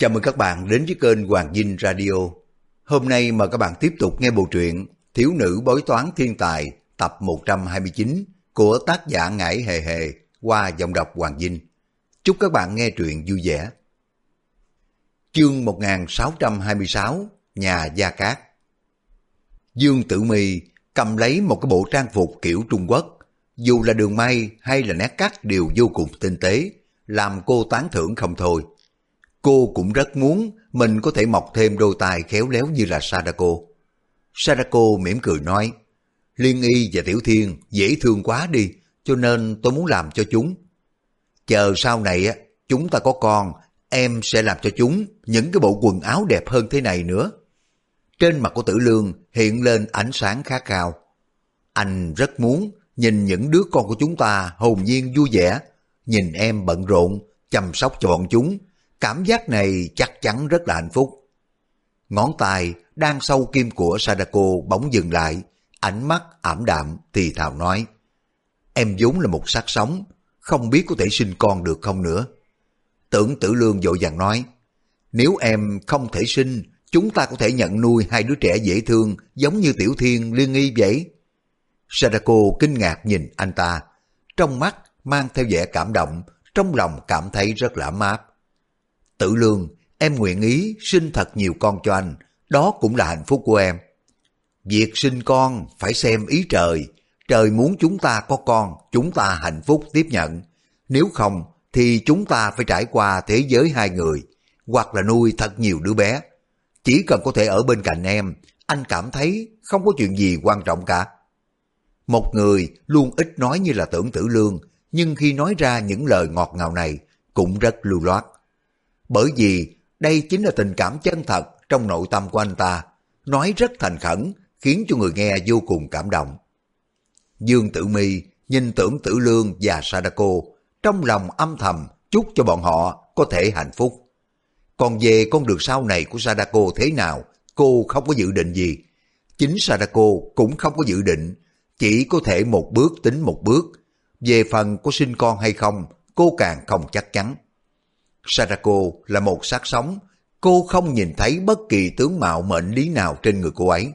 Chào mừng các bạn đến với kênh Hoàng Dinh Radio. Hôm nay mời các bạn tiếp tục nghe bộ truyện Thiếu nữ bói toán thiên tài tập 129 của tác giả Ngải Hề Hề qua giọng đọc Hoàng Dinh. Chúc các bạn nghe truyện vui vẻ. Chương 1626 Nhà Gia Cát Dương Tử My cầm lấy một cái bộ trang phục kiểu Trung Quốc. Dù là đường may hay là nét cắt đều vô cùng tinh tế, làm cô tán thưởng không thôi. Cô cũng rất muốn mình có thể mọc thêm đôi tay khéo léo như là Sadako. Sadako mỉm cười nói, Liên Y và Tiểu Thiên dễ thương quá đi, cho nên tôi muốn làm cho chúng. Chờ sau này á, chúng ta có con, em sẽ làm cho chúng những cái bộ quần áo đẹp hơn thế này nữa. Trên mặt của Tử Lương hiện lên ánh sáng khá cao. Anh rất muốn nhìn những đứa con của chúng ta hồn nhiên vui vẻ, nhìn em bận rộn, chăm sóc cho bọn chúng. Cảm giác này chắc chắn rất là hạnh phúc. Ngón tay đang sâu kim của Sadako bỗng dừng lại, ánh mắt ảm đạm thì thào nói. Em vốn là một xác sống, không biết có thể sinh con được không nữa. Tưởng tử lương dội vàng nói, nếu em không thể sinh, chúng ta có thể nhận nuôi hai đứa trẻ dễ thương giống như Tiểu Thiên Liên Nghi vậy. Sadako kinh ngạc nhìn anh ta, trong mắt mang theo vẻ cảm động, trong lòng cảm thấy rất lãm áp tự lương, em nguyện ý sinh thật nhiều con cho anh, đó cũng là hạnh phúc của em. Việc sinh con phải xem ý trời, trời muốn chúng ta có con, chúng ta hạnh phúc tiếp nhận. Nếu không, thì chúng ta phải trải qua thế giới hai người, hoặc là nuôi thật nhiều đứa bé. Chỉ cần có thể ở bên cạnh em, anh cảm thấy không có chuyện gì quan trọng cả. Một người luôn ít nói như là tưởng tử lương, nhưng khi nói ra những lời ngọt ngào này cũng rất lưu loát. Bởi vì đây chính là tình cảm chân thật trong nội tâm của anh ta, nói rất thành khẩn, khiến cho người nghe vô cùng cảm động. Dương Tử Mi nhìn tưởng Tử Lương và Sadako, trong lòng âm thầm chúc cho bọn họ có thể hạnh phúc. Còn về con đường sau này của Sadako thế nào, cô không có dự định gì. Chính Sadako cũng không có dự định, chỉ có thể một bước tính một bước. Về phần có sinh con hay không, cô càng không chắc chắn. Sadako là một xác sống, cô không nhìn thấy bất kỳ tướng mạo mệnh lý nào trên người cô ấy.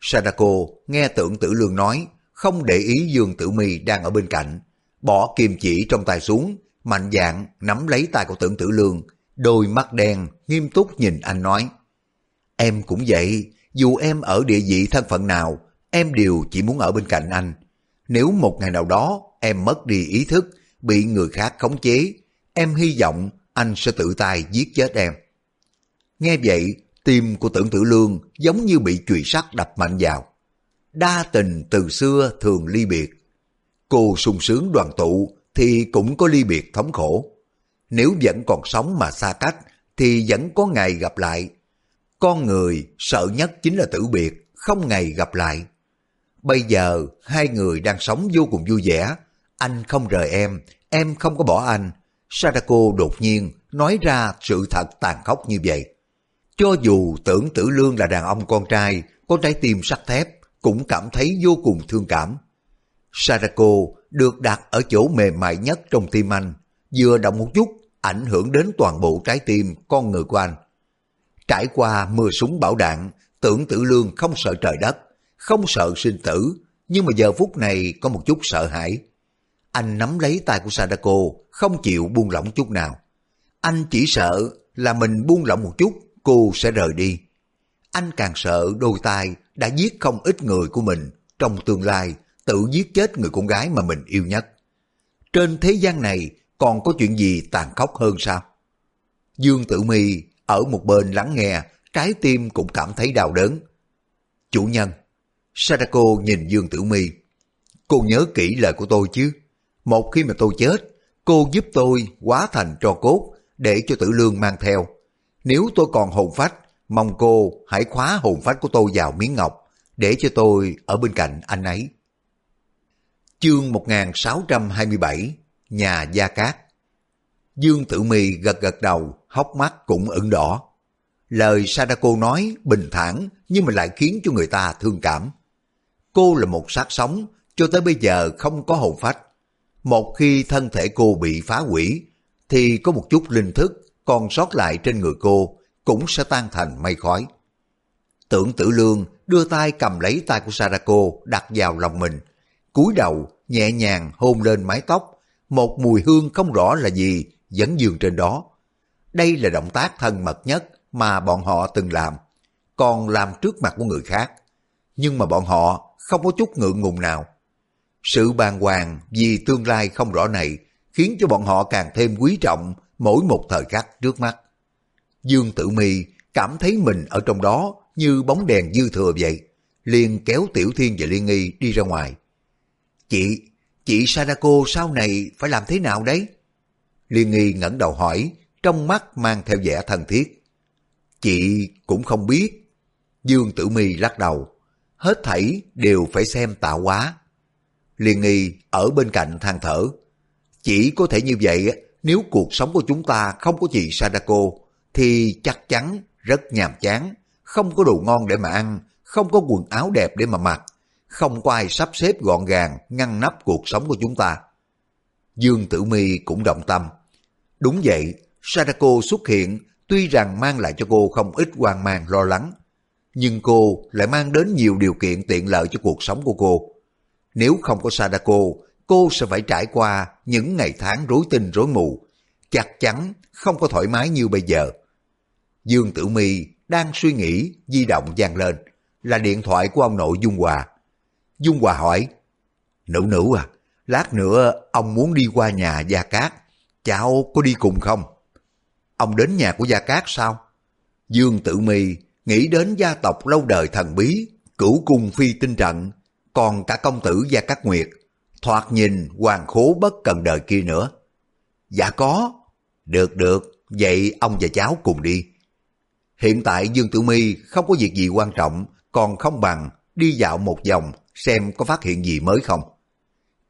Sadako nghe tưởng tử lương nói, không để ý Dương Tử Mi đang ở bên cạnh, bỏ kim chỉ trong tay xuống, mạnh dạng nắm lấy tay của tưởng tử lương, đôi mắt đen nghiêm túc nhìn anh nói. Em cũng vậy, dù em ở địa vị thân phận nào, em đều chỉ muốn ở bên cạnh anh. Nếu một ngày nào đó em mất đi ý thức, bị người khác khống chế, em hy vọng anh sẽ tự tay giết chết em. Nghe vậy, tim của tưởng tử lương giống như bị chùy sắt đập mạnh vào. Đa tình từ xưa thường ly biệt. Cô sung sướng đoàn tụ thì cũng có ly biệt thống khổ. Nếu vẫn còn sống mà xa cách thì vẫn có ngày gặp lại. Con người sợ nhất chính là tử biệt, không ngày gặp lại. Bây giờ hai người đang sống vô cùng vui vẻ. Anh không rời em, em không có bỏ anh. Sadako đột nhiên nói ra sự thật tàn khốc như vậy. Cho dù tưởng tử lương là đàn ông con trai, có trái tim sắt thép, cũng cảm thấy vô cùng thương cảm. Sadako được đặt ở chỗ mềm mại nhất trong tim anh, vừa động một chút ảnh hưởng đến toàn bộ trái tim con người của anh. Trải qua mưa súng bão đạn, tưởng tử lương không sợ trời đất, không sợ sinh tử, nhưng mà giờ phút này có một chút sợ hãi. Anh nắm lấy tay của Sadako, không chịu buông lỏng chút nào. Anh chỉ sợ là mình buông lỏng một chút, cô sẽ rời đi. Anh càng sợ đôi tay đã giết không ít người của mình trong tương lai tự giết chết người con gái mà mình yêu nhất. Trên thế gian này còn có chuyện gì tàn khốc hơn sao? Dương Tử Mi ở một bên lắng nghe, trái tim cũng cảm thấy đau đớn. Chủ nhân, Sadako nhìn Dương Tử Mi. Cô nhớ kỹ lời của tôi chứ. Một khi mà tôi chết, cô giúp tôi hóa thành trò cốt để cho tử lương mang theo. Nếu tôi còn hồn phách, mong cô hãy khóa hồn phách của tôi vào miếng ngọc để cho tôi ở bên cạnh anh ấy. Chương 1627 Nhà Gia Cát Dương Tử Mì gật gật đầu, hốc mắt cũng ửng đỏ. Lời Sadako nói bình thản nhưng mà lại khiến cho người ta thương cảm. Cô là một xác sống, cho tới bây giờ không có hồn phách. Một khi thân thể cô bị phá hủy, thì có một chút linh thức còn sót lại trên người cô cũng sẽ tan thành mây khói. Tưởng tử lương đưa tay cầm lấy tay của Sarako đặt vào lòng mình, cúi đầu nhẹ nhàng hôn lên mái tóc, một mùi hương không rõ là gì vẫn dường trên đó. Đây là động tác thân mật nhất mà bọn họ từng làm, còn làm trước mặt của người khác. Nhưng mà bọn họ không có chút ngượng ngùng nào. Sự bàng hoàng vì tương lai không rõ này khiến cho bọn họ càng thêm quý trọng mỗi một thời khắc trước mắt. Dương Tử Mi cảm thấy mình ở trong đó như bóng đèn dư thừa vậy, liền kéo Tiểu Thiên và Liên Nghi đi ra ngoài. Chị, chị Sadako sau này phải làm thế nào đấy? Liên Nghi ngẩng đầu hỏi, trong mắt mang theo vẻ thân thiết. Chị cũng không biết. Dương Tử Mi lắc đầu, hết thảy đều phải xem tạo hóa liền Nghi ở bên cạnh than thở. Chỉ có thể như vậy nếu cuộc sống của chúng ta không có chị Sadako thì chắc chắn rất nhàm chán, không có đồ ngon để mà ăn, không có quần áo đẹp để mà mặc, không có ai sắp xếp gọn gàng ngăn nắp cuộc sống của chúng ta. Dương Tử Mi cũng động tâm. Đúng vậy, Sadako xuất hiện tuy rằng mang lại cho cô không ít hoang mang lo lắng, nhưng cô lại mang đến nhiều điều kiện tiện lợi cho cuộc sống của cô. Nếu không có Sadako, cô sẽ phải trải qua những ngày tháng rối tinh rối mù, chắc chắn không có thoải mái như bây giờ. Dương Tử Mi đang suy nghĩ, di động vang lên, là điện thoại của ông nội Dung Hòa. Dung Hòa hỏi, Nữ nữ à, lát nữa ông muốn đi qua nhà Gia Cát, cháu có đi cùng không? Ông đến nhà của Gia Cát sao? Dương Tử Mi nghĩ đến gia tộc lâu đời thần bí, cửu cung phi tinh trận, còn cả công tử Gia Cát Nguyệt, thoạt nhìn hoàng khố bất cần đời kia nữa. Dạ có. Được được, vậy ông và cháu cùng đi. Hiện tại Dương Tử Mi không có việc gì quan trọng, còn không bằng đi dạo một vòng xem có phát hiện gì mới không.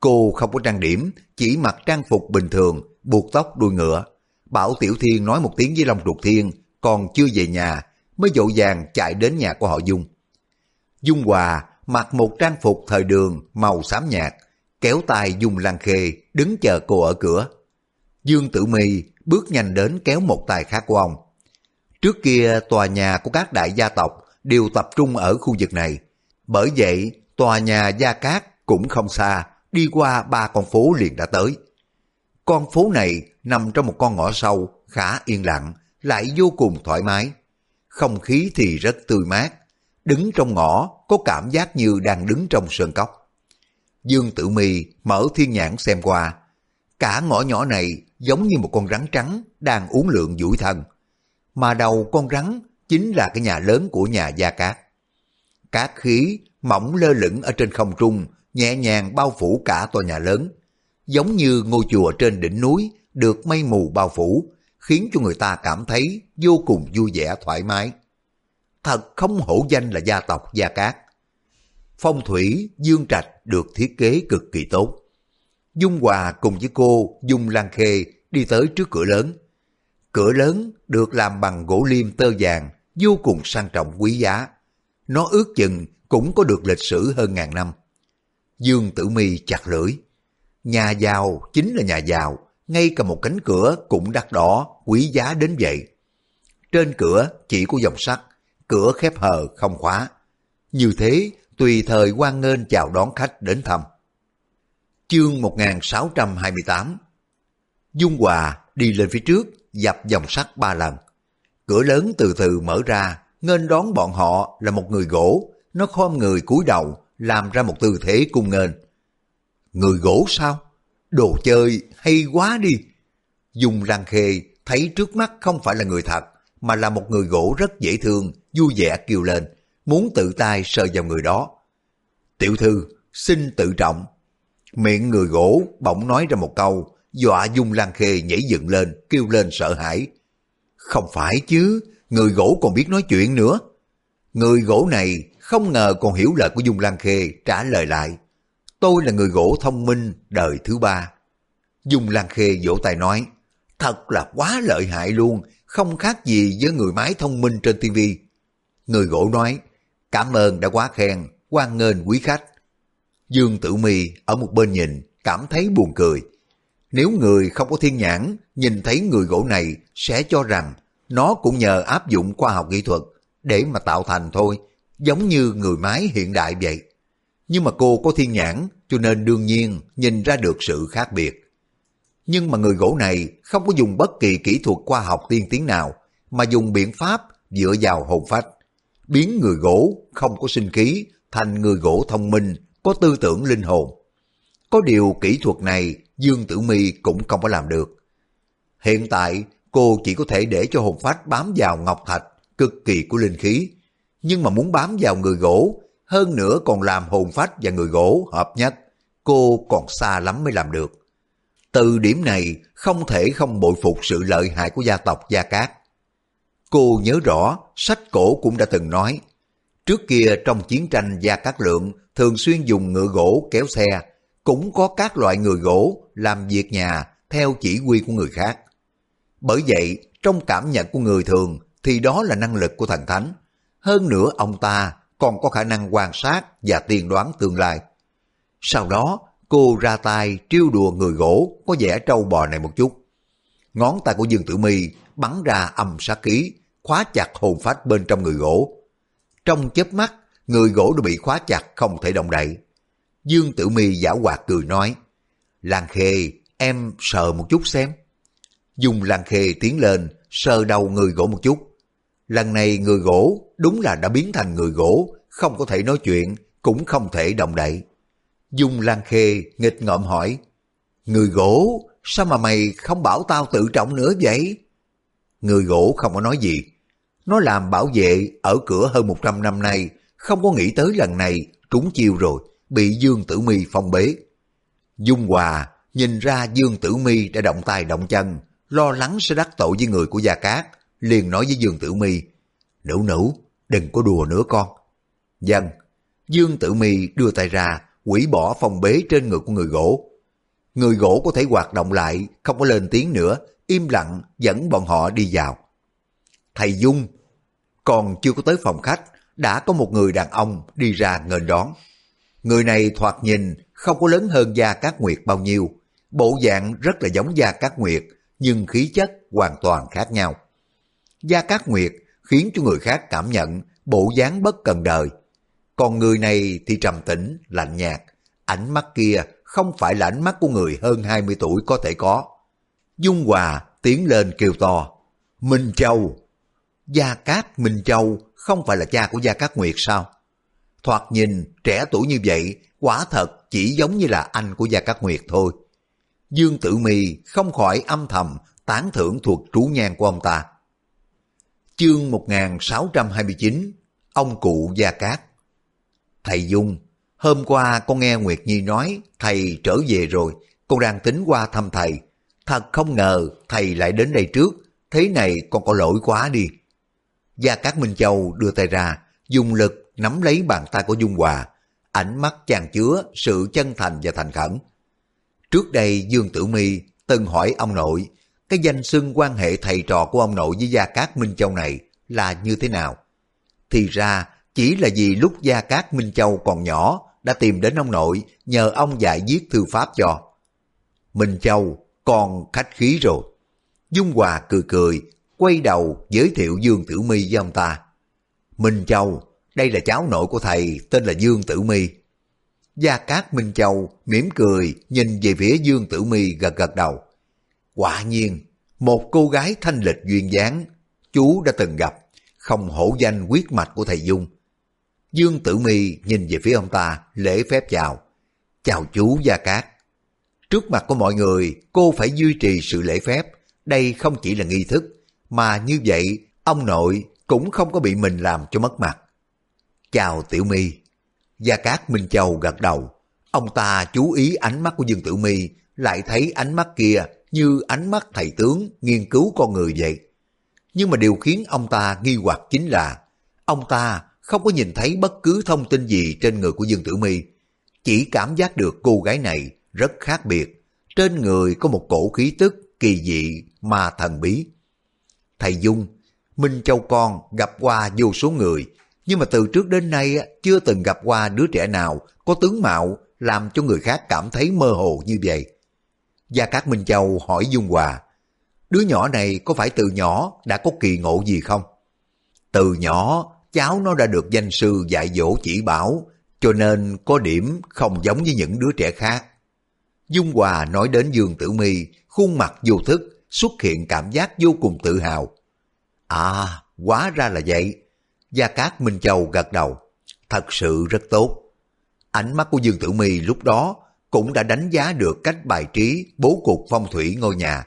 Cô không có trang điểm, chỉ mặc trang phục bình thường, buộc tóc đuôi ngựa. Bảo Tiểu Thiên nói một tiếng với Long Trục Thiên, còn chưa về nhà, mới dội vàng chạy đến nhà của họ Dung. Dung Hòa mặc một trang phục thời đường màu xám nhạt, kéo tay dùng Lan Khê đứng chờ cô ở cửa. Dương Tử Mi bước nhanh đến kéo một tay khác của ông. Trước kia tòa nhà của các đại gia tộc đều tập trung ở khu vực này. Bởi vậy, tòa nhà Gia Cát cũng không xa, đi qua ba con phố liền đã tới. Con phố này nằm trong một con ngõ sâu, khá yên lặng, lại vô cùng thoải mái. Không khí thì rất tươi mát, đứng trong ngõ có cảm giác như đang đứng trong sơn cốc. Dương Tử Mi mở thiên nhãn xem qua, cả ngõ nhỏ này giống như một con rắn trắng đang uống lượng duỗi thân mà đầu con rắn chính là cái nhà lớn của nhà Gia Cát. Cát khí mỏng lơ lửng ở trên không trung, nhẹ nhàng bao phủ cả tòa nhà lớn, giống như ngôi chùa trên đỉnh núi được mây mù bao phủ, khiến cho người ta cảm thấy vô cùng vui vẻ thoải mái. Thật không hổ danh là gia tộc Gia Cát. Phong thủy Dương Trạch được thiết kế cực kỳ tốt. Dung Hòa cùng với cô Dung Lan Khê đi tới trước cửa lớn, Cửa lớn được làm bằng gỗ liêm tơ vàng, vô cùng sang trọng quý giá. Nó ước chừng cũng có được lịch sử hơn ngàn năm. Dương Tử Mi chặt lưỡi. Nhà giàu chính là nhà giàu, ngay cả một cánh cửa cũng đắt đỏ, quý giá đến vậy. Trên cửa chỉ có dòng sắt, cửa khép hờ không khóa. Như thế, tùy thời quan nghênh chào đón khách đến thăm. Chương 1628 Dung Hòa đi lên phía trước, dập dòng sắt ba lần. Cửa lớn từ từ mở ra, nghênh đón bọn họ là một người gỗ, nó khom người cúi đầu, làm ra một tư thế cung nghênh. Người gỗ sao? Đồ chơi hay quá đi. Dung Lan Khê thấy trước mắt không phải là người thật, mà là một người gỗ rất dễ thương, vui vẻ kêu lên, muốn tự tay sờ vào người đó. Tiểu thư, xin tự trọng. Miệng người gỗ bỗng nói ra một câu, dọa Dung Lan Khê nhảy dựng lên, kêu lên sợ hãi. Không phải chứ, người gỗ còn biết nói chuyện nữa. Người gỗ này không ngờ còn hiểu lời của Dung Lan Khê trả lời lại. Tôi là người gỗ thông minh đời thứ ba. Dung Lan Khê vỗ tay nói, thật là quá lợi hại luôn, không khác gì với người máy thông minh trên TV. Người gỗ nói, cảm ơn đã quá khen, quan nghênh quý khách. Dương Tử Mi ở một bên nhìn, cảm thấy buồn cười. Nếu người không có thiên nhãn, nhìn thấy người gỗ này sẽ cho rằng nó cũng nhờ áp dụng khoa học kỹ thuật để mà tạo thành thôi, giống như người máy hiện đại vậy. Nhưng mà cô có thiên nhãn cho nên đương nhiên nhìn ra được sự khác biệt. Nhưng mà người gỗ này không có dùng bất kỳ kỹ thuật khoa học tiên tiến nào, mà dùng biện pháp dựa vào hồn phách, biến người gỗ không có sinh khí thành người gỗ thông minh, có tư tưởng linh hồn. Có điều kỹ thuật này Dương Tử Mi cũng không có làm được. Hiện tại cô chỉ có thể để cho hồn phách bám vào ngọc thạch cực kỳ của linh khí, nhưng mà muốn bám vào người gỗ, hơn nữa còn làm hồn phách và người gỗ hợp nhất, cô còn xa lắm mới làm được. Từ điểm này không thể không bội phục sự lợi hại của gia tộc Gia Cát. Cô nhớ rõ, sách cổ cũng đã từng nói, trước kia trong chiến tranh Gia Cát Lượng thường xuyên dùng ngựa gỗ kéo xe, cũng có các loại người gỗ làm việc nhà theo chỉ huy của người khác. Bởi vậy, trong cảm nhận của người thường thì đó là năng lực của thần thánh. Hơn nữa ông ta còn có khả năng quan sát và tiên đoán tương lai. Sau đó, cô ra tay trêu đùa người gỗ có vẻ trâu bò này một chút. Ngón tay của Dương Tử Mi bắn ra âm sát khí, khóa chặt hồn phách bên trong người gỗ. Trong chớp mắt, người gỗ đã bị khóa chặt không thể động đậy. Dương Tử Mi giả hoạt cười nói, Lan Khê, em sờ một chút xem. Dùng Lan Khê tiến lên, sờ đầu người gỗ một chút. Lần này người gỗ đúng là đã biến thành người gỗ, không có thể nói chuyện, cũng không thể động đậy. Dung Lan Khê nghịch ngợm hỏi, Người gỗ, sao mà mày không bảo tao tự trọng nữa vậy? Người gỗ không có nói gì. Nó làm bảo vệ ở cửa hơn 100 năm nay, không có nghĩ tới lần này trúng chiêu rồi, bị Dương Tử Mi phong bế. Dung Hòa nhìn ra Dương Tử Mi đã động tay động chân, lo lắng sẽ đắc tội với người của Gia Cát, liền nói với Dương Tử Mi, nữ nữ, đừng có đùa nữa con. Dân, Dương Tử Mi đưa tay ra, quỷ bỏ phong bế trên người của người gỗ. Người gỗ có thể hoạt động lại, không có lên tiếng nữa, im lặng dẫn bọn họ đi vào. Thầy Dung, còn chưa có tới phòng khách, đã có một người đàn ông đi ra nghênh đón. Người này thoạt nhìn không có lớn hơn Gia Cát Nguyệt bao nhiêu, bộ dạng rất là giống Gia Cát Nguyệt, nhưng khí chất hoàn toàn khác nhau. Gia Cát Nguyệt khiến cho người khác cảm nhận bộ dáng bất cần đời. Còn người này thì trầm tĩnh, lạnh nhạt, ánh mắt kia không phải là ánh mắt của người hơn 20 tuổi có thể có. Dung Hòa tiến lên kêu to, Minh Châu. Gia Cát Minh Châu không phải là cha của Gia Cát Nguyệt sao? Thoạt nhìn trẻ tuổi như vậy, quả thật chỉ giống như là anh của Gia Cát Nguyệt thôi. Dương Tử Mi không khỏi âm thầm tán thưởng thuộc trú nhang của ông ta. Chương 1629 Ông cụ Gia Cát Thầy Dung, hôm qua con nghe Nguyệt Nhi nói thầy trở về rồi, con đang tính qua thăm thầy. Thật không ngờ thầy lại đến đây trước, thế này con có lỗi quá đi. Gia Cát Minh Châu đưa tay ra, dùng lực nắm lấy bàn tay của Dung Hòa, ánh mắt chàng chứa sự chân thành và thành khẩn. Trước đây Dương Tử Mi từng hỏi ông nội, cái danh xưng quan hệ thầy trò của ông nội với Gia Cát Minh Châu này là như thế nào? Thì ra chỉ là vì lúc Gia Cát Minh Châu còn nhỏ đã tìm đến ông nội nhờ ông dạy viết thư pháp cho. Minh Châu còn khách khí rồi. Dung Hòa cười cười, quay đầu giới thiệu Dương Tử Mi với ông ta. Minh Châu, đây là cháu nội của thầy, tên là Dương Tử Mi. Gia Cát Minh Châu mỉm cười nhìn về phía Dương Tử Mi gật gật đầu. Quả nhiên, một cô gái thanh lịch duyên dáng, chú đã từng gặp, không hổ danh quyết mạch của thầy Dung. Dương Tử Mi nhìn về phía ông ta, lễ phép chào. Chào chú Gia Cát. Trước mặt của mọi người, cô phải duy trì sự lễ phép. Đây không chỉ là nghi thức, mà như vậy ông nội cũng không có bị mình làm cho mất mặt. Chào Tiểu Mi. Gia Cát Minh Châu gật đầu. Ông ta chú ý ánh mắt của Dương Tử Mi lại thấy ánh mắt kia như ánh mắt thầy tướng nghiên cứu con người vậy. Nhưng mà điều khiến ông ta nghi hoặc chính là ông ta không có nhìn thấy bất cứ thông tin gì trên người của Dương Tử Mi chỉ cảm giác được cô gái này rất khác biệt, trên người có một cổ khí tức kỳ dị mà thần bí. Thầy Dung, Minh Châu con gặp qua vô số người, nhưng mà từ trước đến nay chưa từng gặp qua đứa trẻ nào có tướng mạo làm cho người khác cảm thấy mơ hồ như vậy. Gia Cát Minh Châu hỏi Dung Hòa, đứa nhỏ này có phải từ nhỏ đã có kỳ ngộ gì không? Từ nhỏ, cháu nó đã được danh sư dạy dỗ chỉ bảo, cho nên có điểm không giống với những đứa trẻ khác. Dung Hòa nói đến Dương Tử Mi, khuôn mặt vô thức, xuất hiện cảm giác vô cùng tự hào. À, quá ra là vậy. Gia Cát Minh Châu gật đầu. Thật sự rất tốt. Ánh mắt của Dương Tử Mi lúc đó cũng đã đánh giá được cách bài trí bố cục phong thủy ngôi nhà.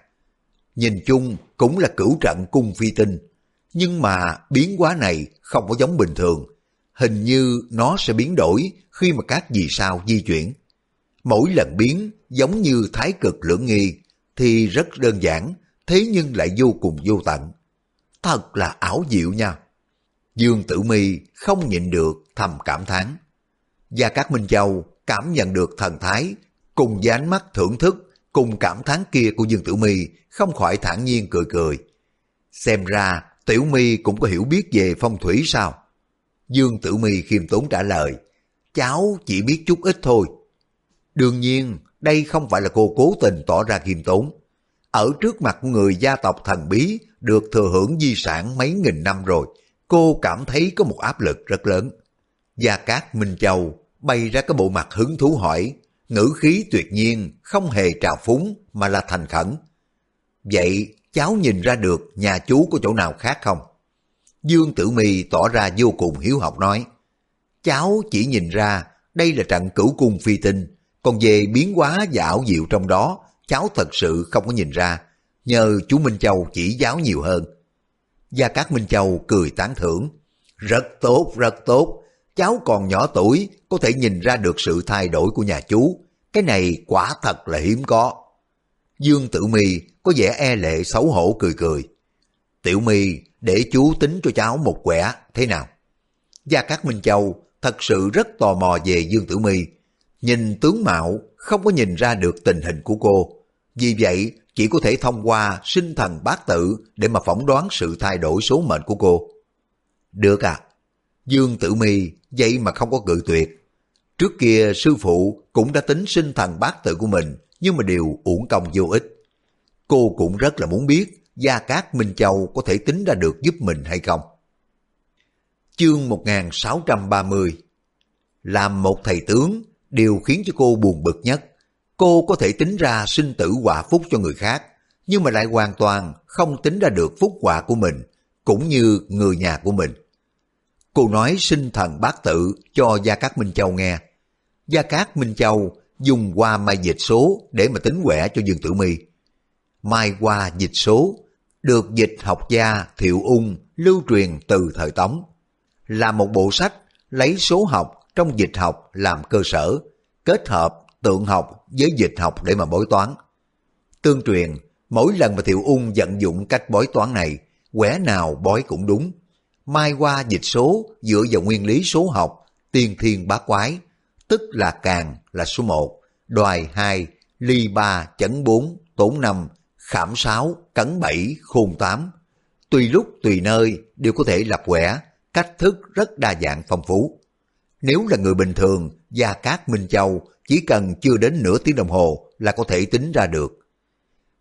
Nhìn chung cũng là cửu trận cung phi tinh, nhưng mà biến hóa này không có giống bình thường. Hình như nó sẽ biến đổi khi mà các vì sao di chuyển. Mỗi lần biến giống như thái cực lưỡng nghi thì rất đơn giản, thế nhưng lại vô cùng vô tận. Thật là ảo diệu nha. Dương Tử Mi không nhịn được thầm cảm thán. Gia Cát Minh Châu cảm nhận được thần thái cùng với ánh mắt thưởng thức cùng cảm thán kia của Dương Tử Mi không khỏi thản nhiên cười cười. Xem ra Tiểu Mi cũng có hiểu biết về phong thủy sao? Dương Tử Mi khiêm tốn trả lời, cháu chỉ biết chút ít thôi. Đương nhiên, đây không phải là cô cố tình tỏ ra khiêm tốn. Ở trước mặt người gia tộc thần bí được thừa hưởng di sản mấy nghìn năm rồi, cô cảm thấy có một áp lực rất lớn. Gia Cát Minh Châu bay ra cái bộ mặt hứng thú hỏi, ngữ khí tuyệt nhiên, không hề trào phúng mà là thành khẩn. Vậy cháu nhìn ra được nhà chú có chỗ nào khác không? Dương Tử Mi tỏ ra vô cùng hiếu học nói, cháu chỉ nhìn ra đây là trận cửu cung phi tinh, còn về biến hóa và ảo diệu trong đó, cháu thật sự không có nhìn ra, nhờ chú Minh Châu chỉ giáo nhiều hơn. Gia Cát Minh Châu cười tán thưởng, rất tốt, rất tốt, cháu còn nhỏ tuổi có thể nhìn ra được sự thay đổi của nhà chú, cái này quả thật là hiếm có. Dương Tử Mi có vẻ e lệ xấu hổ cười cười. Tiểu Mi để chú tính cho cháu một quẻ thế nào? Gia Cát Minh Châu thật sự rất tò mò về Dương Tử Mi, nhìn tướng mạo không có nhìn ra được tình hình của cô. Vì vậy chỉ có thể thông qua sinh thần bát tự để mà phỏng đoán sự thay đổi số mệnh của cô. Được à? Dương Tử Mi vậy mà không có cự tuyệt. Trước kia sư phụ cũng đã tính sinh thần bát tự của mình, nhưng mà đều uổng công vô ích. Cô cũng rất là muốn biết Gia Cát Minh Châu có thể tính ra được giúp mình hay không. Chương 1630 Làm một thầy tướng, điều khiến cho cô buồn bực nhất. Cô có thể tính ra sinh tử quả phúc cho người khác, nhưng mà lại hoàn toàn không tính ra được phúc quả của mình, cũng như người nhà của mình. Cô nói sinh thần bát tự cho Gia Cát Minh Châu nghe. Gia Cát Minh Châu dùng qua mai dịch số để mà tính quẻ cho Dương Tử Mi. Mai qua dịch số được dịch học gia Thiệu Ung lưu truyền từ thời Tống. Là một bộ sách lấy số học trong dịch học làm cơ sở, kết hợp tượng học với dịch học để mà bói toán. Tương truyền, mỗi lần mà Thiệu Ung vận dụng cách bói toán này, quẻ nào bói cũng đúng, mai qua dịch số dựa vào nguyên lý số học, tiên thiên bá quái, tức là càng là số 1, đoài 2, ly 3, chấn 4, tốn 5, khảm 6, cấn 7, khôn 8. Tùy lúc tùy nơi đều có thể lập quẻ, cách thức rất đa dạng phong phú. Nếu là người bình thường, Gia Cát Minh Châu chỉ cần chưa đến nửa tiếng đồng hồ là có thể tính ra được.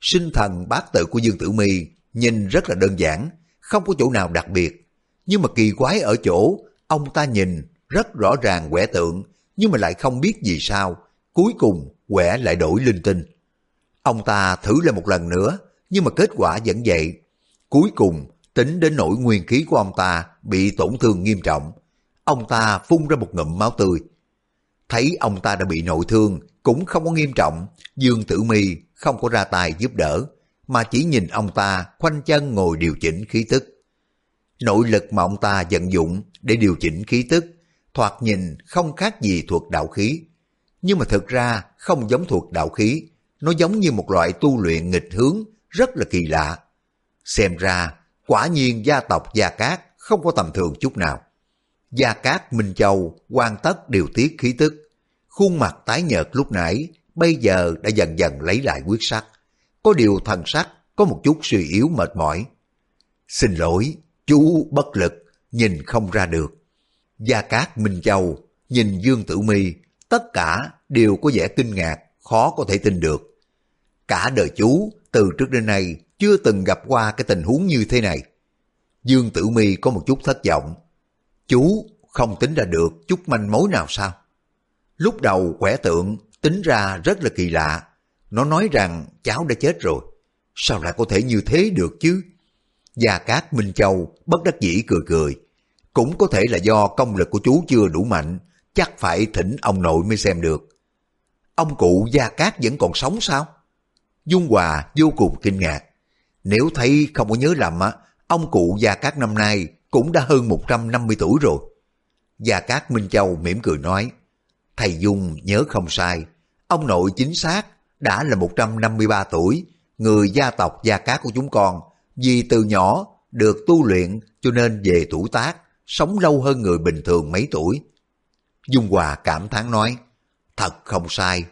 Sinh thần bát tự của Dương Tử Mi nhìn rất là đơn giản, không có chỗ nào đặc biệt, nhưng mà kỳ quái ở chỗ, ông ta nhìn rất rõ ràng quẻ tượng, nhưng mà lại không biết vì sao, cuối cùng quẻ lại đổi linh tinh. Ông ta thử lại một lần nữa, nhưng mà kết quả vẫn vậy. Cuối cùng, tính đến nỗi nguyên khí của ông ta bị tổn thương nghiêm trọng. Ông ta phun ra một ngụm máu tươi. Thấy ông ta đã bị nội thương, cũng không có nghiêm trọng, Dương Tử Mi không có ra tay giúp đỡ, mà chỉ nhìn ông ta khoanh chân ngồi điều chỉnh khí tức. Nội lực mà ông ta vận dụng để điều chỉnh khí tức, thoạt nhìn không khác gì thuộc đạo khí. Nhưng mà thực ra không giống thuộc đạo khí, nó giống như một loại tu luyện nghịch hướng rất là kỳ lạ. Xem ra, quả nhiên gia tộc Gia Cát không có tầm thường chút nào. Gia Cát Minh Châu hoàn tất điều tiết khí tức. Khuôn mặt tái nhợt lúc nãy, bây giờ đã dần dần lấy lại quyết sắc. Có điều thần sắc có một chút suy yếu mệt mỏi. Xin lỗi, Chú bất lực, nhìn không ra được. Gia Cát Minh Châu nhìn Dương Tử Mi, tất cả đều có vẻ kinh ngạc, khó có thể tin được. Cả đời chú, từ trước đến nay, chưa từng gặp qua cái tình huống như thế này. Dương Tử Mi có một chút thất vọng. Chú không tính ra được chút manh mối nào sao? Lúc đầu quẻ tượng tính ra rất là kỳ lạ. Nó nói rằng cháu đã chết rồi. Sao lại có thể như thế được chứ? Gia Cát Minh Châu bất đắc dĩ cười cười. Cũng có thể là do công lực của chú chưa đủ mạnh, chắc phải thỉnh ông nội mới xem được. Ông cụ Gia Cát vẫn còn sống sao? Dung Hòa vô cùng kinh ngạc. Nếu thấy không có nhớ lầm á, ông cụ Gia Cát năm nay cũng đã hơn 150 tuổi rồi. Gia Cát Minh Châu mỉm cười nói, Thầy Dung nhớ không sai, ông nội chính xác đã là 153 tuổi, người gia tộc Gia Cát của chúng con, vì từ nhỏ được tu luyện cho nên về tuổi tác, sống lâu hơn người bình thường mấy tuổi. Dung Hòa cảm thán nói, thật không sai,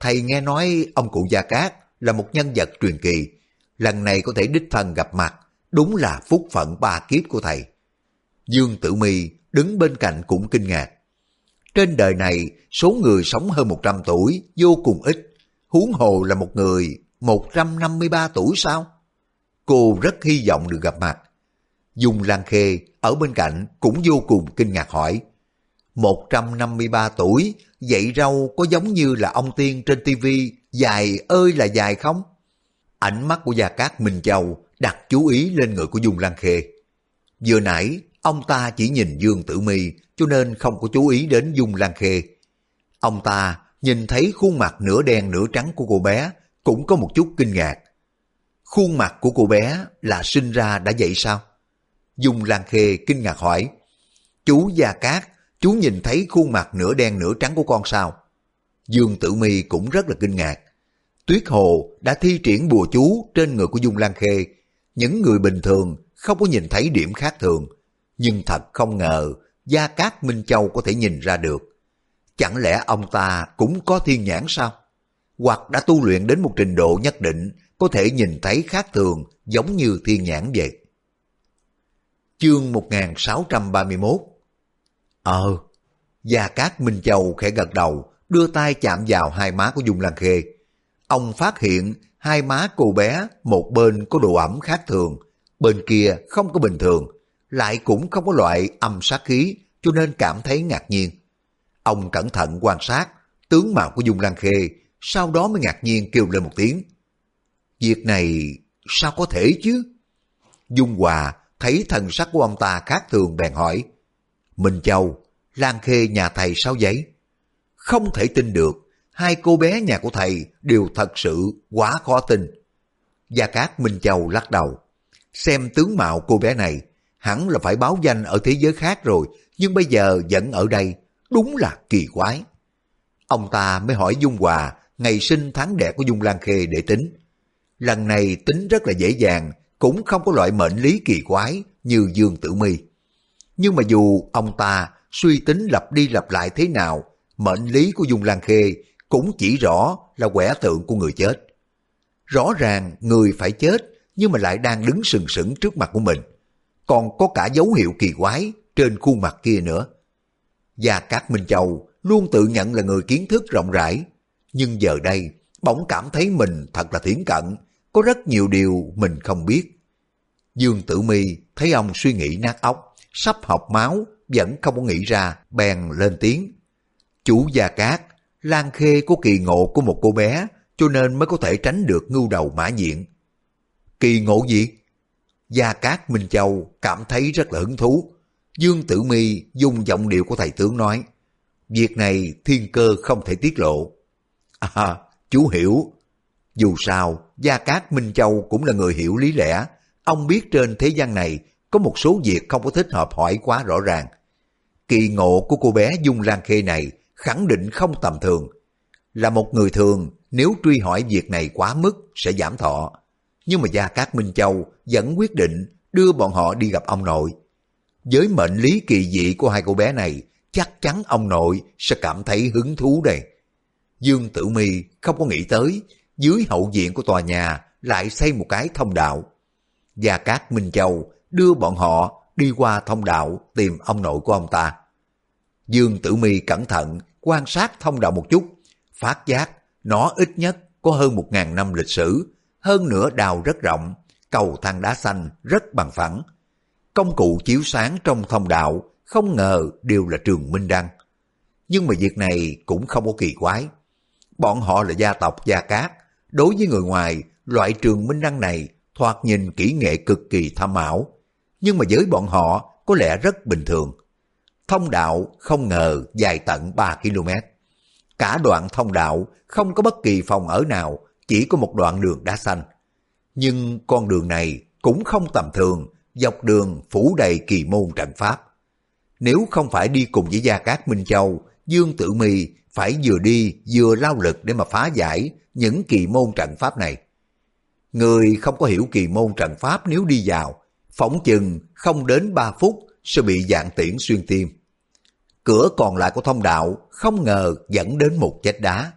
thầy nghe nói ông cụ Gia Cát là một nhân vật truyền kỳ, lần này có thể đích thân gặp mặt, đúng là phúc phận ba kiếp của thầy. Dương Tử Mi đứng bên cạnh cũng kinh ngạc. Trên đời này, số người sống hơn 100 tuổi vô cùng ít, huống hồ là một người 153 tuổi sao? Cô rất hy vọng được gặp mặt. Dung Lan Khê ở bên cạnh cũng vô cùng kinh ngạc hỏi. 153 tuổi, vậy râu có giống như là ông tiên trên tivi dài ơi là dài không? Ánh mắt của Gia Cát Minh Châu đặt chú ý lên người của Dung Lan Khê. Vừa nãy, ông ta chỉ nhìn Dương Tử Mi cho nên không có chú ý đến Dung Lan Khê. Ông ta nhìn thấy khuôn mặt nửa đen nửa trắng của cô bé cũng có một chút kinh ngạc. Khuôn mặt của cô bé là sinh ra đã vậy sao? Dung Lan Khê kinh ngạc hỏi. Chú Gia Cát, chú nhìn thấy khuôn mặt nửa đen nửa trắng của con sao? Dương Tử Mi cũng rất là kinh ngạc. Tuyết Hồ đã thi triển bùa chú trên người của Dung Lan Khê. Những người bình thường không có nhìn thấy điểm khác thường. Nhưng thật không ngờ Gia Cát Minh Châu có thể nhìn ra được. Chẳng lẽ ông ta cũng có thiên nhãn sao? Hoặc đã tu luyện đến một trình độ nhất định có thể nhìn thấy khác thường giống như thiên nhãn vậy. Chương 1631 Ờ, Gia Cát Minh Châu khẽ gật đầu, đưa tay chạm vào hai má của Dung Lan Khê. Ông phát hiện hai má cô bé một bên có độ ẩm khác thường, bên kia không có bình thường, lại cũng không có loại âm sát khí, cho nên cảm thấy ngạc nhiên. Ông cẩn thận quan sát tướng mạo của Dung Lan Khê, sau đó mới ngạc nhiên kêu lên một tiếng. Việc này sao có thể chứ? Dung Hòa thấy thần sắc của ông ta khác thường bèn hỏi. Minh Châu, Lan Khê nhà thầy sao vậy? Không thể tin được, hai cô bé nhà của thầy đều thật sự quá khó tin. Gia Cát Minh Châu lắc đầu. Xem tướng mạo cô bé này, hẳn là phải báo danh ở thế giới khác rồi, nhưng bây giờ vẫn ở đây, đúng là kỳ quái. Ông ta mới hỏi Dung Hòa ngày sinh tháng đẻ của Dung Lan Khê để tính. Lần này tính rất là dễ dàng, cũng không có loại mệnh lý kỳ quái như Dương Tử Mi. Nhưng mà dù ông ta suy tính lặp đi lặp lại thế nào, mệnh lý của Dung Lan Khê cũng chỉ rõ là quẻ tượng của người chết. Rõ ràng người phải chết nhưng mà lại đang đứng sừng sững trước mặt của mình. Còn có cả dấu hiệu kỳ quái trên khuôn mặt kia nữa. Gia Cát Minh Châu luôn tự nhận là người kiến thức rộng rãi, nhưng giờ đây bỗng cảm thấy mình thật là thiển cận, có rất nhiều điều mình không biết. Dương Tử Mi thấy ông suy nghĩ nát óc, sắp học máu, vẫn không có nghĩ ra, bèn lên tiếng. Chủ Gia Cát, Lan Khê có kỳ ngộ của một cô bé, cho nên mới có thể tránh được ngưu đầu mã diện. Kỳ ngộ gì? Gia Cát Minh Châu cảm thấy rất là hứng thú. Dương Tử Mi dùng giọng điệu của thầy tướng nói, việc này thiên cơ không thể tiết lộ. À, chú hiểu. Dù sao, Gia Cát Minh Châu cũng là người hiểu lý lẽ. Ông biết trên thế gian này có một số việc không có thích hợp hỏi quá rõ ràng. Kỳ ngộ của cô bé Dung Lan Khê này khẳng định không tầm thường. Là một người thường, nếu truy hỏi việc này quá mức sẽ giảm thọ. Nhưng mà Gia Cát Minh Châu vẫn quyết định đưa bọn họ đi gặp ông nội. Với mệnh lý kỳ dị của hai cô bé này, chắc chắn ông nội sẽ cảm thấy hứng thú đây. Dương Tử Mi không có nghĩ tới, dưới hậu viện của tòa nhà lại xây một cái thông đạo. Gia Cát Minh Châu đưa bọn họ đi qua thông đạo tìm ông nội của ông ta. Dương Tử Mi cẩn thận quan sát thông đạo một chút, phát giác nó ít nhất có hơn một ngàn năm lịch sử, hơn nữa đào rất rộng, cầu thang đá xanh rất bằng phẳng. Công cụ chiếu sáng trong thông đạo không ngờ đều là trường Minh Đăng. Nhưng mà việc này cũng không có kỳ quái. Bọn họ là gia tộc Gia Cát, đối với người ngoài, loại trường Minh Đăng này thoạt nhìn kỹ nghệ cực kỳ tham ảo, nhưng mà với bọn họ có lẽ rất bình thường. Thông đạo không ngờ dài tận 3 km. Cả đoạn thông đạo không có bất kỳ phòng ở nào, chỉ có một đoạn đường đá xanh. Nhưng con đường này cũng không tầm thường, dọc đường phủ đầy kỳ môn trận pháp. Nếu không phải đi cùng với Gia Cát Minh Châu, Dương Tử mì phải vừa đi vừa lao lực để mà phá giải những kỳ môn trận pháp này. Người không có hiểu kỳ môn trận pháp nếu đi vào, phỏng chừng không đến 3 phút sẽ bị dạng tiễn xuyên tim. Cửa còn lại của thông đạo không ngờ dẫn đến một chết đá.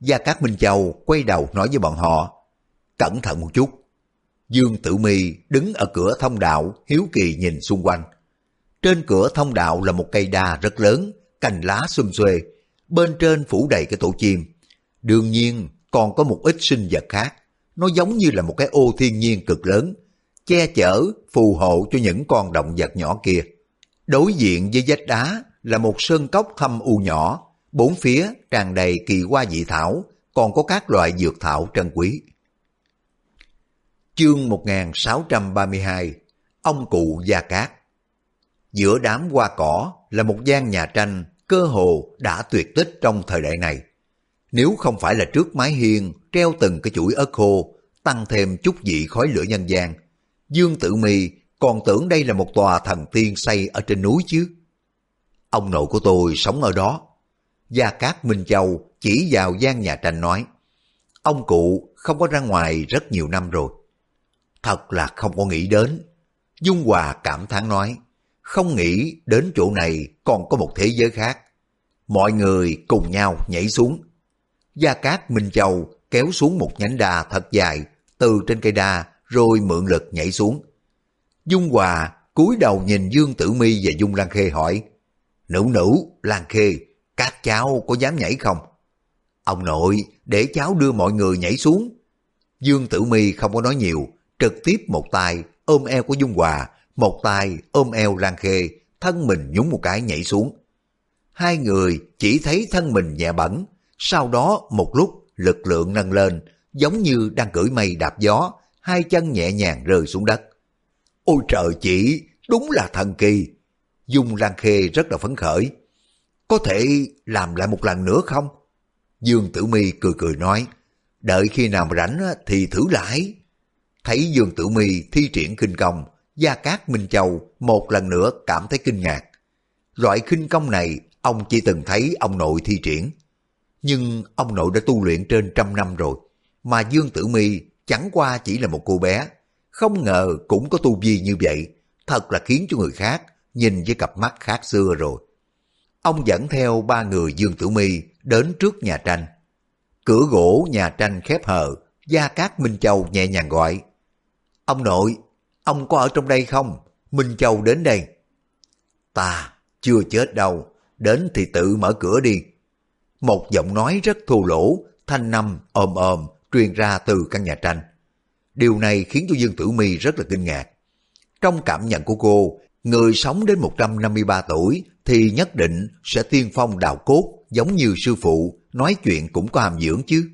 Gia Cát Minh Châu quay đầu nói với bọn họ, cẩn thận một chút. Dương Tử Mi đứng ở cửa thông đạo hiếu kỳ nhìn xung quanh. Trên cửa thông đạo là một cây đa rất lớn, cành lá xum xuê, bên trên phủ đầy cái tổ chim. Đương nhiên còn có một ít sinh vật khác, nó giống như là một cái ô thiên nhiên cực lớn, che chở, phù hộ cho những con động vật nhỏ kia. Đối diện với vách đá là một sơn cốc thâm u nhỏ, bốn phía tràn đầy kỳ hoa dị thảo, còn có các loại dược thảo trân quý. Chương 1632 Ông cụ Gia Cát Giữa đám hoa cỏ là một gian nhà tranh cơ hồ đã tuyệt tích trong thời đại này. Nếu không phải là trước mái hiên treo từng cái chuỗi ớt khô, tăng thêm chút vị khói lửa nhân gian, Dương Tử Mi còn tưởng đây là một tòa thần tiên xây ở trên núi chứ. Ông nội của tôi sống ở đó. Gia Cát Minh Châu chỉ vào gian nhà tranh nói, ông cụ không có ra ngoài rất nhiều năm rồi. Thật là không có nghĩ đến. Dung Hòa cảm thán nói, không nghĩ đến chỗ này còn có một thế giới khác. Mọi người cùng nhau nhảy xuống. Gia Cát Minh Châu kéo xuống một nhánh đà thật dài từ trên cây đa rồi mượn lực nhảy xuống. Dung Hòa cúi đầu nhìn Dương Tử Mi và Dung Lan Khê hỏi Nữ nữ, Lan Khê, các cháu có dám nhảy không? Ông nội, để cháu đưa mọi người nhảy xuống. Dương Tử Mi không có nói nhiều, trực tiếp một tay ôm eo của Dung Hòa, một tay ôm eo Lan Khê, thân mình nhúng một cái nhảy xuống. Hai người chỉ thấy thân mình nhẹ bẩn, sau đó một lúc lực lượng nâng lên, giống như đang cưỡi mây đạp gió, hai chân nhẹ nhàng rơi xuống đất. Ôi trời chỉ, đúng là thần kỳ. Dung Lan Khê rất là phấn khởi. Có thể làm lại một lần nữa không? Dương Tử Mi cười cười nói, đợi khi nào rảnh thì thử lại. Thấy Dương Tử Mi thi triển kinh công, Gia Cát Minh Châu một lần nữa cảm thấy kinh ngạc. Loại kinh công này ông chỉ từng thấy ông nội thi triển. Nhưng ông nội đã tu luyện trên trăm năm rồi, mà Dương Tử Mi chẳng qua chỉ là một cô bé. Không ngờ cũng có tu vi như vậy, thật là khiến cho người khác nhìn với cặp mắt khác xưa rồi. Ông dẫn theo ba người Dương Tử Mi đến trước nhà tranh. Cửa gỗ nhà tranh khép hờ, Gia Cát Minh Châu nhẹ nhàng gọi. Ông nội, ông có ở trong đây không? Minh Châu đến đây. Ta chưa chết đâu, đến thì tự mở cửa đi. Một giọng nói rất thô lỗ, thanh năm ồm ồm truyền ra từ căn nhà tranh. Điều này khiến cho Dương Tử Mi rất là kinh ngạc. Trong cảm nhận của cô, người sống đến 153 tuổi thì nhất định sẽ tiên phong đạo cốt giống như sư phụ, nói chuyện cũng có hàm dưỡng chứ.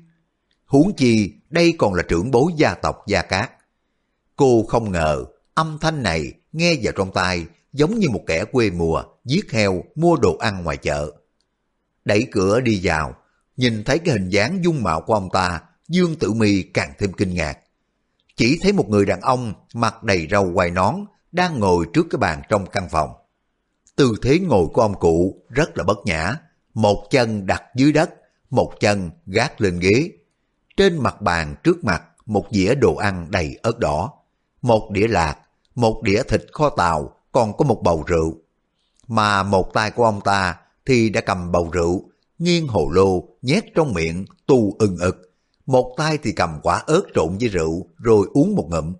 Huống chi, đây còn là trưởng bối gia tộc Gia Cát. Cô không ngờ, âm thanh này nghe vào trong tai giống như một kẻ quê mùa, giết heo, mua đồ ăn ngoài chợ. Đẩy cửa đi vào, nhìn thấy cái hình dáng dung mạo của ông ta, Dương Tử Mi càng thêm kinh ngạc. Chỉ thấy một người đàn ông mặt đầy râu quai nón đang ngồi trước cái bàn trong căn phòng. Tư thế ngồi của ông cụ rất là bất nhã, một chân đặt dưới đất, một chân gác lên ghế. Trên mặt bàn trước mặt một dĩa đồ ăn đầy ớt đỏ, một đĩa lạc, một đĩa thịt kho tàu, còn có một bầu rượu. Mà một tay của ông ta thì đã cầm bầu rượu, nghiêng hồ lô nhét trong miệng tu ưng ực, một tay thì cầm quả ớt trộn với rượu rồi uống một ngụm.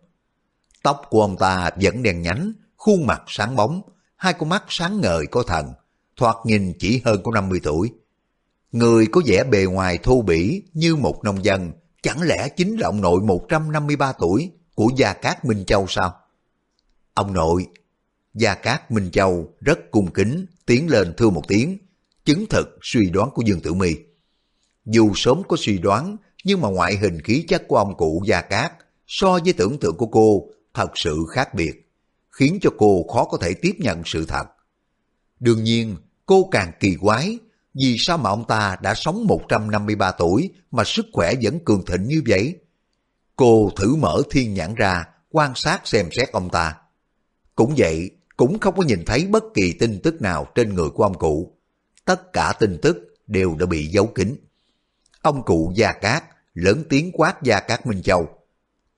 Tóc của ông ta vẫn đen nhánh, khuôn mặt sáng bóng, hai con mắt sáng ngời có thần, thoạt nhìn chỉ hơn có 50 tuổi. Người có vẻ bề ngoài thô bỉ như một nông dân, chẳng lẽ chính là ông nội 153 tuổi của Gia Cát Minh Châu sao? Ông nội, Gia Cát Minh Châu rất cung kính tiến lên thưa một tiếng, chứng thực suy đoán của Dương Tử Mi. Dù sớm có suy đoán, nhưng mà ngoại hình khí chất của ông cụ Gia Cát so với tưởng tượng của cô thật sự khác biệt, khiến cho cô khó có thể tiếp nhận sự thật. Đương nhiên, cô càng kỳ quái, vì sao mà ông ta đã sống 153 tuổi mà sức khỏe vẫn cường thịnh như vậy? Cô thử mở thiên nhãn ra, quan sát xem xét ông ta. Cũng vậy, cũng không có nhìn thấy bất kỳ tin tức nào trên người của ông cụ. Tất cả tin tức đều đã bị giấu kín. Ông cụ Gia Cát lớn tiếng quát Gia Cát Minh Châu.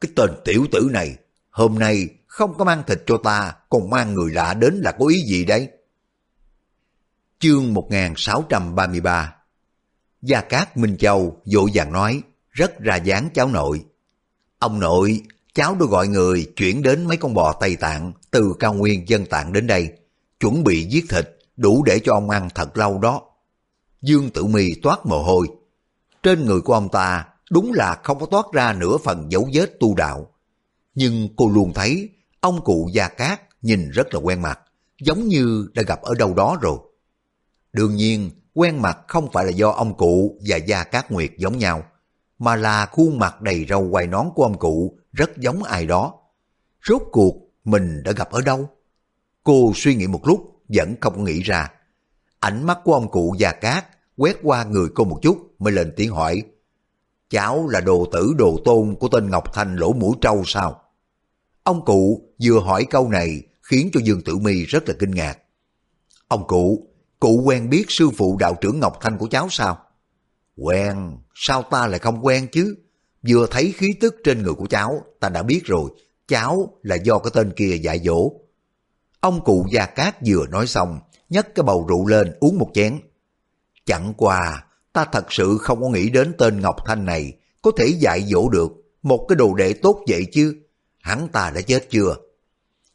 Cái tên tiểu tử này, hôm nay không có mang thịt cho ta, còn mang người lạ đến là có ý gì đấy? Chương 1633 Gia Cát Minh Châu vội vàng nói, rất ra dáng cháu nội. Ông nội, cháu đã gọi người chuyển đến mấy con bò Tây Tạng từ cao nguyên dân tạng đến đây, chuẩn bị giết thịt, đủ để cho ông ăn thật lâu đó. Dương Tử Mi toát mồ hôi. Trên người của ông ta đúng là không có toát ra nửa phần dấu vết tu đạo. Nhưng cô luôn thấy ông cụ Gia Cát nhìn rất là quen mặt, giống như đã gặp ở đâu đó rồi. Đương nhiên, quen mặt không phải là do ông cụ và Gia Cát Nguyệt giống nhau, mà là khuôn mặt đầy râu quai nón của ông cụ rất giống ai đó. Rốt cuộc, mình đã gặp ở đâu? Cô suy nghĩ một lúc, vẫn không nghĩ ra. Ánh mắt của ông cụ già Cát quét qua người cô một chút mới lên tiếng hỏi. Cháu là đồ tử đồ tôn của tên Ngọc Thanh lỗ mũi trâu sao? Ông cụ vừa hỏi câu này khiến cho Dương Tử Mi rất là kinh ngạc. Ông cụ, cụ quen biết sư phụ đạo trưởng Ngọc Thanh của cháu sao? Quen, sao ta lại không quen chứ? Vừa thấy khí tức trên người của cháu, ta đã biết rồi, cháu là do cái tên kia dạy dỗ. Ông cụ Gia Cát vừa nói xong, nhấc cái bầu rượu lên uống một chén. Chẳng qua, ta thật sự không có nghĩ đến tên Ngọc Thanh này có thể dạy dỗ được một cái đồ đệ tốt vậy chứ. Hắn ta đã chết chưa?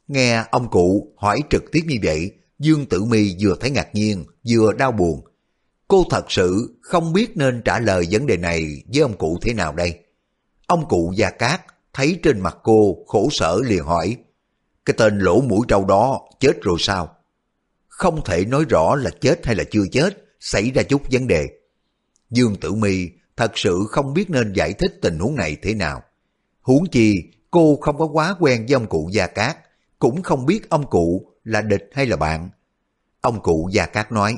Nghe ông cụ hỏi trực tiếp như vậy, Dương Tử Mi vừa thấy ngạc nhiên, vừa đau buồn. Cô thật sự không biết nên trả lời vấn đề này với ông cụ thế nào đây. Ông cụ Gia Cát thấy trên mặt cô khổ sở liền hỏi, cái tên lỗ mũi trâu đó chết rồi sao? Không thể nói rõ là chết hay là chưa chết, xảy ra chút vấn đề. Dương Tử Mi thật sự không biết nên giải thích tình huống này thế nào. Huống chi cô không có quá quen với ông cụ Gia Cát, cũng không biết ông cụ là địch hay là bạn. Ông cụ Gia Cát nói,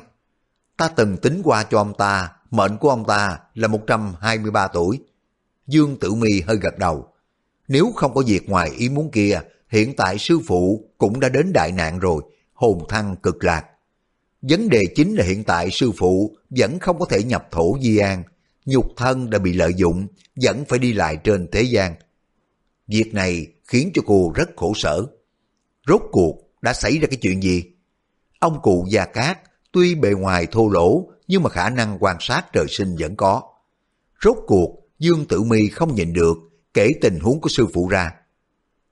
ta từng tính qua cho ông ta, mệnh của ông ta là 123 tuổi. Dương Tử Mi hơi gật đầu. Nếu không có việc ngoài ý muốn kia, hiện tại sư phụ cũng đã đến đại nạn rồi, hồn thăng cực lạc. Vấn đề chính là hiện tại sư phụ vẫn không có thể nhập thổ di an, nhục thân đã bị lợi dụng, vẫn phải đi lại trên thế gian. Việc này khiến cho cô rất khổ sở. Rốt cuộc đã xảy ra cái chuyện gì? Ông cụ Gia Cát tuy bề ngoài thô lỗ nhưng mà khả năng quan sát trời sinh vẫn có. Rốt cuộc Dương Tử Mi không nhìn được kể tình huống của sư phụ ra.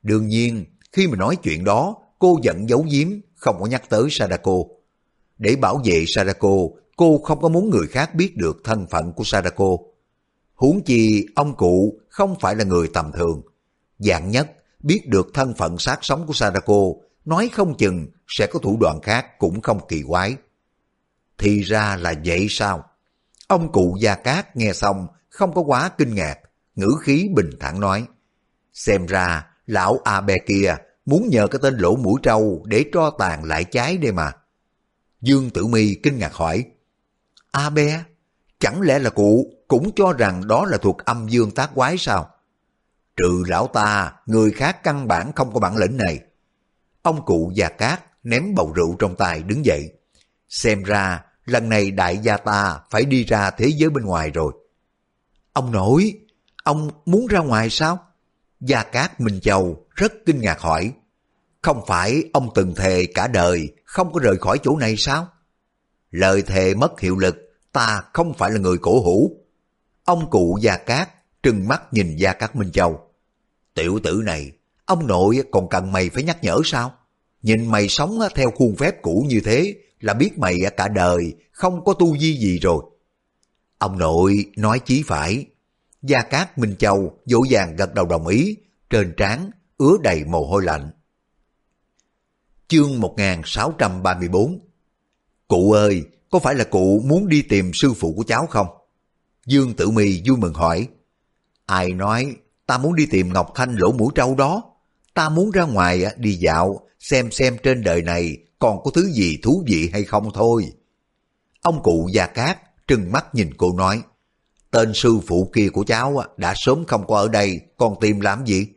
Đương nhiên khi mà nói chuyện đó cô vẫn giấu giếm không có nhắc tới Sadako. Để bảo vệ Sadako cô không có muốn người khác biết được thân phận của Sadako. Huống chi ông cụ không phải là người tầm thường. Dạng nhất biết được thân phận sát sống của Sadako nói không chừng sẽ có thủ đoạn khác cũng không kỳ quái. Thì ra là vậy sao? Ông cụ Gia Cát nghe xong không có quá kinh ngạc, ngữ khí bình thản nói. Xem ra lão A Bè kia muốn nhờ cái tên lỗ mũi trâu để cho tàn lại trái đây mà. Dương Tử Mi kinh ngạc hỏi. A Bè? Chẳng lẽ là cụ cũng cho rằng đó là thuộc âm dương tác quái sao? Trừ lão ta, người khác căn bản không có bản lĩnh này. Ông cụ già cát ném bầu rượu trong tay đứng dậy. Xem ra lần này đại gia ta phải đi ra thế giới bên ngoài rồi. Ông nội, ông muốn ra ngoài sao? Gia Cát Minh Châu rất kinh ngạc hỏi. Không phải ông từng thề cả đời không có rời khỏi chỗ này sao? Lời thề mất hiệu lực, ta không phải là người cổ hủ. Ông cụ Gia Cát trừng mắt nhìn Gia Cát Minh Châu. Tiểu tử này, ông nội còn cần mày phải nhắc nhở sao? Nhìn mày sống theo khuôn phép cũ như thế là biết mày cả đời không có tu vi gì rồi. Ông nội nói chí phải. Gia Cát Minh Châu dỗ dàng gật đầu đồng ý, trên trán ứa đầy mồ hôi lạnh. Chương 1634 Cụ ơi, có phải là cụ muốn đi tìm sư phụ của cháu không? Dương Tử Mi vui mừng hỏi. Ai nói ta muốn đi tìm Ngọc Thanh lỗ mũi trâu đó? Ta muốn ra ngoài đi dạo, xem xem trên đời này còn có thứ gì thú vị hay không thôi. Ông cụ Gia Cát trừng mắt nhìn cô nói, tên sư phụ kia của cháu đã sớm không qua ở đây, còn tìm làm gì?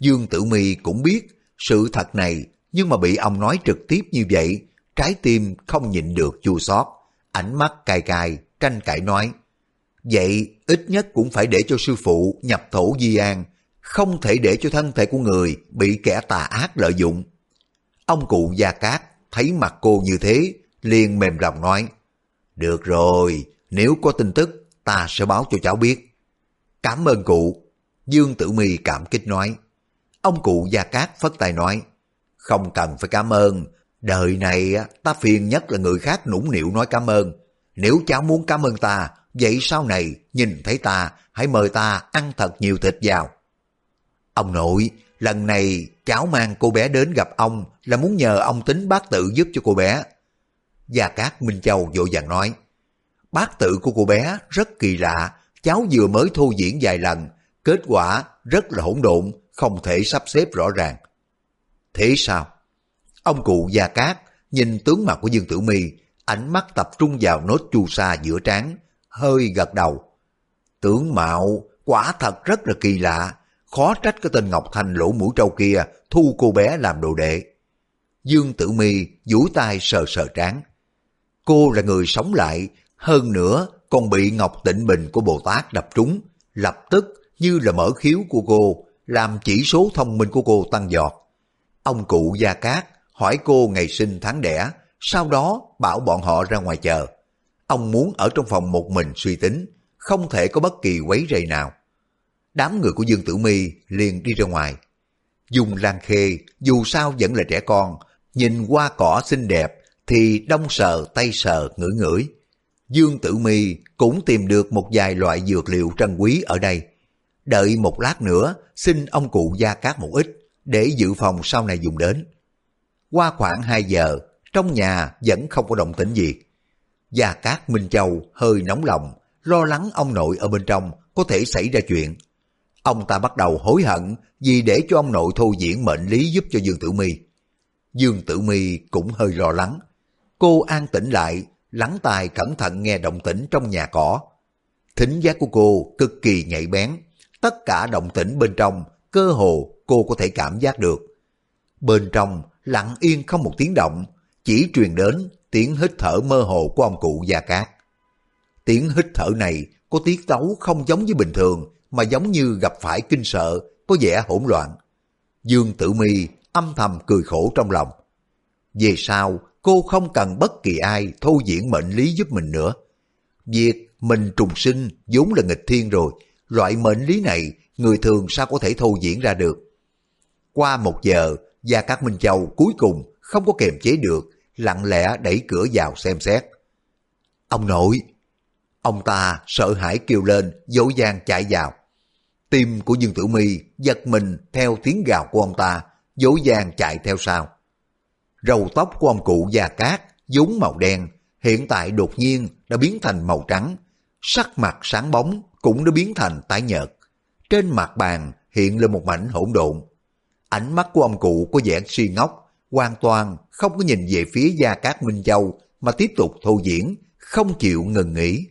Dương Tử Mi cũng biết sự thật này, nhưng mà bị ông nói trực tiếp như vậy, trái tim không nhịn được chua xót, ánh mắt cay cay, tranh cãi nói, vậy ít nhất cũng phải để cho sư phụ nhập thổ di an, không thể để cho thân thể của người bị kẻ tà ác lợi dụng. Ông cụ Gia Cát thấy mặt cô như thế, liền mềm lòng nói, Được rồi, nếu có tin tức, ta sẽ báo cho cháu biết. Cảm ơn cụ. Dương Tử Mi cảm kích nói. Ông cụ Gia Cát phất tay nói, Không cần phải cảm ơn, đời này ta phiền nhất là người khác nũng nịu nói cảm ơn. Nếu cháu muốn cảm ơn ta, vậy sau này nhìn thấy ta, hãy mời ta ăn thật nhiều thịt vào. Ông nội, lần này cháu mang cô bé đến gặp ông là muốn nhờ ông tính bác tự giúp cho cô bé. Gia Cát Minh Châu vội vàng nói, bát tự của cô bé rất kỳ lạ, cháu vừa mới thu diễn vài lần, kết quả rất là hỗn độn, không thể sắp xếp rõ ràng. Thế sao? Ông cụ Gia Cát nhìn tướng mặt của Dương Tử Mi, ánh mắt tập trung vào nốt chu sa giữa trán, hơi gật đầu. Tướng mạo quả thật rất là kỳ lạ, khó trách cái tên Ngọc Thanh lỗ mũi trâu kia thu cô bé làm đồ đệ. Dương Tử Mi duỗi tay sờ sờ trán. Cô là người sống lại, hơn nữa còn bị Ngọc Tịnh Bình của Bồ Tát đập trúng, lập tức như là mở khiếu của cô, làm chỉ số thông minh của cô tăng giọt. Ông cụ Gia Cát hỏi cô ngày sinh tháng đẻ, sau đó bảo bọn họ ra ngoài chờ. Ông muốn ở trong phòng một mình suy tính, không thể có bất kỳ quấy rầy nào đám người của Dương Tử Mi liền đi ra ngoài. Dùng Lan Khê dù sao vẫn là trẻ con, nhìn qua cỏ xinh đẹp thì đông sờ tay sờ ngửi ngửi. Dương Tử Mi cũng tìm được một vài loại dược liệu trân quý ở đây. Đợi một lát nữa xin ông cụ gia cát một ít để dự phòng sau này dùng đến. Qua khoảng 2 giờ, trong nhà vẫn không có động tĩnh gì. Gia Cát Minh Châu hơi nóng lòng, lo lắng ông nội ở bên trong có thể xảy ra chuyện. Ông ta bắt đầu hối hận vì để cho ông nội thu diễn mệnh lý giúp cho Dương Tử Mi. Dương Tử Mi cũng hơi lo lắng. Cô an tĩnh lại, lắng tai cẩn thận nghe động tĩnh trong nhà cỏ. Thính giác của cô cực kỳ nhạy bén, tất cả động tĩnh bên trong cơ hồ cô có thể cảm giác được. Bên trong lặng yên không một tiếng động, chỉ truyền đến tiếng hít thở mơ hồ của ông cụ Gia Cát. Tiếng hít thở này có tiết tấu không giống với bình thường, mà giống như gặp phải kinh sợ, có vẻ hỗn loạn. Dương Tử Mi âm thầm cười khổ trong lòng. Về sau, cô không cần bất kỳ ai thu diễn mệnh lý giúp mình nữa. Việc mình trùng sinh vốn là nghịch thiên rồi, loại mệnh lý này người thường sao có thể thu diễn ra được. Qua một giờ, Gia Cát Minh Châu cuối cùng không có kềm chế được, lặng lẽ đẩy cửa vào xem xét. Ông nội! Ông ta sợ hãi kêu lên, dỗ dàng chạy vào. Tim của Dương Tử Mi giật mình theo tiếng gào của ông ta, dỗ dàng chạy theo sau. Râu tóc của ông cụ già cát, vốn màu đen, hiện tại đột nhiên đã biến thành màu trắng. Sắc mặt sáng bóng cũng đã biến thành tái nhợt. Trên mặt bàn hiện lên một mảnh hỗn độn. Ánh mắt của ông cụ có vẻ suy ngốc, hoàn toàn không có nhìn về phía Gia Cát Minh Châu mà tiếp tục thô diễn, không chịu ngừng nghỉ.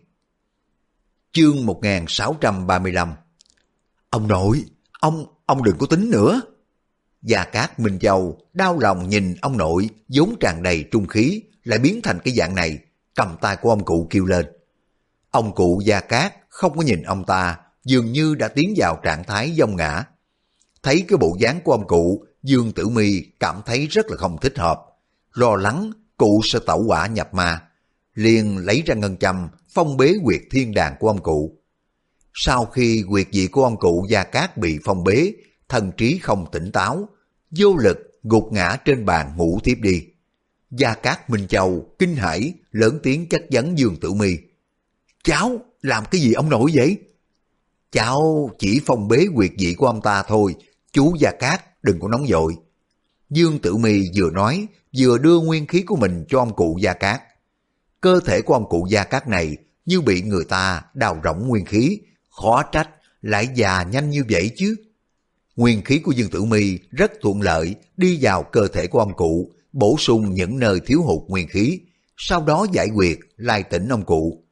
Chương 1635 Ông nội, ông, ông đừng có tính nữa. Gia Cát Minh Châu đau lòng nhìn ông nội vốn tràn đầy trung khí lại biến thành cái dạng này, cầm tay của ông cụ kêu lên. Ông cụ Gia Cát không có nhìn ông ta, dường như đã tiến vào trạng thái dông ngã. Thấy cái bộ dáng của ông cụ, Dương Tử Mi cảm thấy rất là không thích hợp, lo lắng cụ sẽ tẩu quả nhập ma, liền lấy ra ngân châm phong bế quyệt thiên đàng của ông cụ. Sau khi quyệt dị của ông cụ Gia Cát bị phong bế, thần trí không tỉnh táo, vô lực gục ngã trên bàn ngủ tiếp đi. Gia Cát Minh Châu kinh hãi lớn tiếng chất vấn Dương Tử Mi. cháu làm cái gì ông nội vậy? Cháu chỉ phong bế quyệt dị của ông ta thôi, chú Gia Cát đừng có nóng vội. Dương Tử Mi vừa nói, vừa đưa nguyên khí của mình cho ông cụ Gia Cát. Cơ thể của ông cụ Gia Cát này như bị người ta đào rỗng nguyên khí, khó trách lại già nhanh như vậy chứ. Nguyên khí của Dương Tử Mi rất thuận lợi đi vào cơ thể của ông cụ, bổ sung những nơi thiếu hụt nguyên khí, sau đó giải quyết lai tỉnh ông cụ.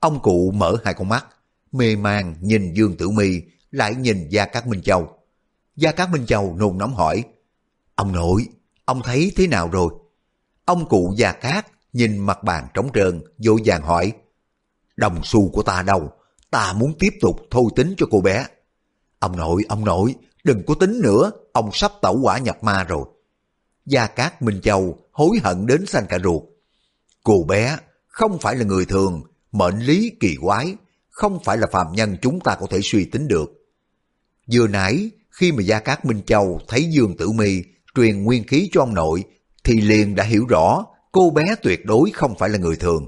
Ông cụ mở hai con mắt, mê man nhìn Dương Tử Mi lại nhìn Gia Cát Minh Châu. Gia Cát Minh Châu nôn nóng hỏi, Ông nội, ông thấy thế nào rồi? Ông cụ Gia Cát nhìn mặt bàn trống trơn, vô vàng hỏi, Đồng xu của ta đâu? Ta muốn tiếp tục thôi tính cho cô bé. Ông nội, ông nội, đừng có tính nữa, ông sắp tẩu quả nhập ma rồi. Gia Cát Minh Châu hối hận đến xanh cả ruột. Cô bé không phải là người thường, mệnh lý kỳ quái, không phải là phàm nhân chúng ta có thể suy tính được. Vừa nãy, khi mà Gia Cát Minh Châu thấy Dương Tử Mi truyền nguyên khí cho ông nội, thì liền đã hiểu rõ cô bé tuyệt đối không phải là người thường.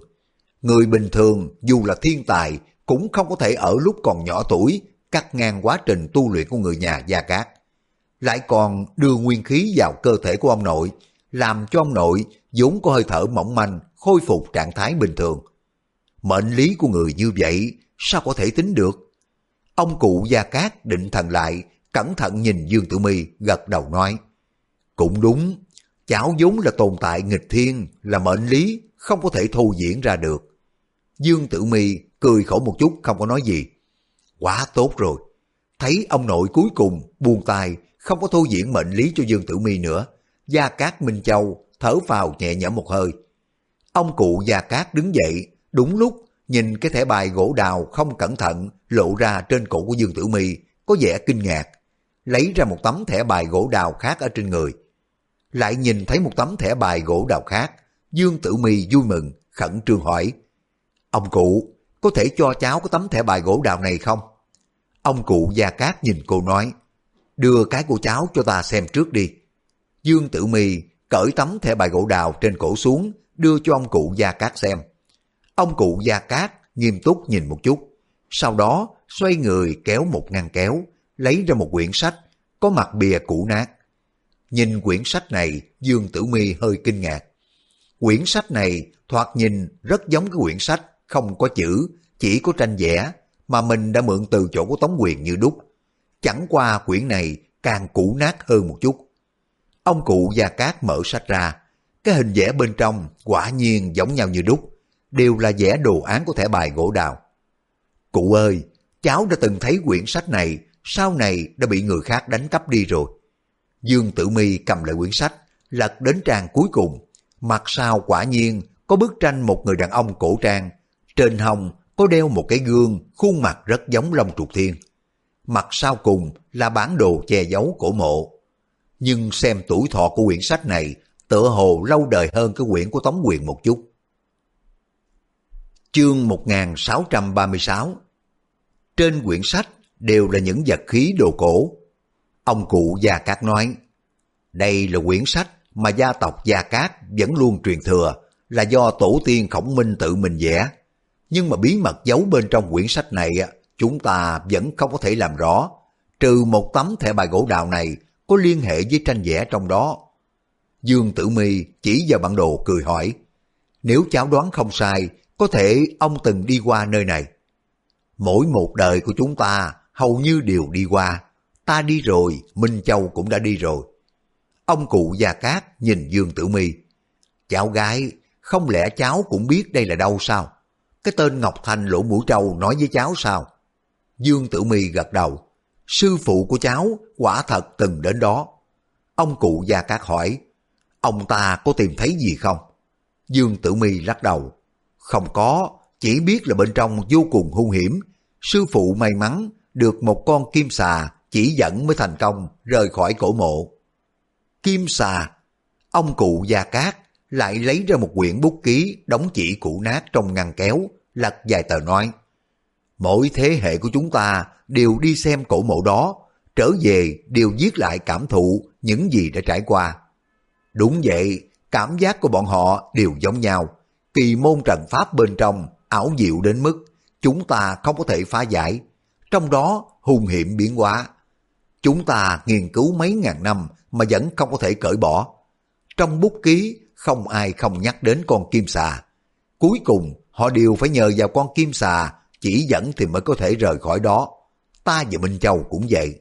Người bình thường dù là thiên tài cũng không có thể ở lúc còn nhỏ tuổi cắt ngang quá trình tu luyện của người nhà Gia Cát. Lại còn đưa nguyên khí vào cơ thể của ông nội, làm cho ông nội vốn có hơi thở mỏng manh khôi phục trạng thái bình thường. Mệnh lý của người như vậy sao có thể tính được? Ông cụ Gia Cát định thần lại, cẩn thận nhìn Dương Tử Mi gật đầu nói. Cũng đúng, cháu vốn là tồn tại nghịch thiên, là mệnh lý, không có thể thu diễn ra được. Dương Tử Mi cười khổ một chút không có nói gì. Quá tốt rồi. Thấy ông nội cuối cùng buông tay, không có thu diễn mệnh lý cho Dương Tử Mi nữa. Gia Cát Minh Châu thở vào nhẹ nhõm một hơi. Ông cụ Gia Cát đứng dậy, đúng lúc nhìn cái thẻ bài gỗ đào không cẩn thận lộ ra trên cổ của Dương Tử Mi có vẻ kinh ngạc. Lấy ra một tấm thẻ bài gỗ đào khác ở trên người. Lại nhìn thấy một tấm thẻ bài gỗ đào khác, Dương Tử Mi vui mừng, khẩn trương hỏi. Ông cụ, có thể cho cháu có tấm thẻ bài gỗ đào này không? Ông cụ Gia Cát nhìn cô nói, đưa cái của cháu cho ta xem trước đi. Dương Tử Mi cởi tấm thẻ bài gỗ đào trên cổ xuống, đưa cho ông cụ Gia Cát xem. Ông cụ Gia Cát nghiêm túc nhìn một chút, sau đó xoay người kéo một ngăn kéo, lấy ra một quyển sách, có mặt bìa cũ nát. Nhìn quyển sách này, Dương Tử Mi hơi kinh ngạc. Quyển sách này thoạt nhìn rất giống cái quyển sách không có chữ, chỉ có tranh vẽ mà mình đã mượn từ chỗ của Tống Quyền như đúc. Chẳng qua quyển này càng cũ nát hơn một chút. Ông cụ Gia Cát mở sách ra, cái hình vẽ bên trong quả nhiên giống nhau như đúc, đều là vẽ đồ án của thẻ bài gỗ đào. Cụ ơi, cháu đã từng thấy quyển sách này, sau này đã bị người khác đánh cắp đi rồi. Dương Tử Mi cầm lại quyển sách, lật đến trang cuối cùng. Mặt sau quả nhiên có bức tranh một người đàn ông cổ trang, trên hồng có đeo một cái gương, khuôn mặt rất giống Long Trục Thiên. Mặt sau cùng là bản đồ che giấu cổ mộ. Nhưng xem tuổi thọ của quyển sách này tựa hồ lâu đời hơn cái quyển của Tống Quyền một chút. Chương 1636 Trên quyển sách đều là những vật khí đồ cổ. Ông cụ Gia Cát nói, đây là quyển sách mà gia tộc Gia Cát vẫn luôn truyền thừa, là do tổ tiên khổng minh tự mình vẽ. Nhưng mà bí mật giấu bên trong quyển sách này chúng ta vẫn không có thể làm rõ, trừ một tấm thẻ bài gỗ đào này có liên hệ với tranh vẽ trong đó. Dương Tử Mi chỉ vào bản đồ cười hỏi, nếu cháu đoán không sai, có thể ông từng đi qua nơi này. Mỗi một đời của chúng ta hầu như đều đi qua, ta đi rồi, Minh Châu cũng đã đi rồi. Ông cụ Gia Cát nhìn Dương Tử Mi, cháu gái, không lẽ cháu cũng biết đây là đâu sao? Cái tên Ngọc Thành lỗ mũi trâu nói với cháu sao? Dương Tử Mi gật đầu. Sư phụ của cháu quả thật từng đến đó. Ông cụ Gia Cát hỏi, ông ta có tìm thấy gì không? Dương Tử Mi lắc đầu. Không có, chỉ biết là bên trong vô cùng hung hiểm. Sư phụ may mắn được một con kim xà chỉ dẫn mới thành công rời khỏi cổ mộ. Kim xà, ông cụ Gia Cát lại lấy ra một quyển bút ký đóng chỉ cũ nát trong ngăn kéo, lật vài tờ nói. Mỗi thế hệ của chúng ta đều đi xem cổ mộ đó, trở về đều viết lại cảm thụ những gì đã trải qua. Đúng vậy, cảm giác của bọn họ đều giống nhau. Kỳ môn trần pháp bên trong ảo diệu đến mức chúng ta không có thể phá giải. Trong đó hung hiểm biến hóa. Chúng ta nghiên cứu mấy ngàn năm mà vẫn không có thể cởi bỏ. Trong bút ký không ai không nhắc đến con kim xà. Cuối cùng họ đều phải nhờ vào con kim xà chỉ dẫn thì mới có thể rời khỏi đó. Ta và Minh Châu cũng vậy.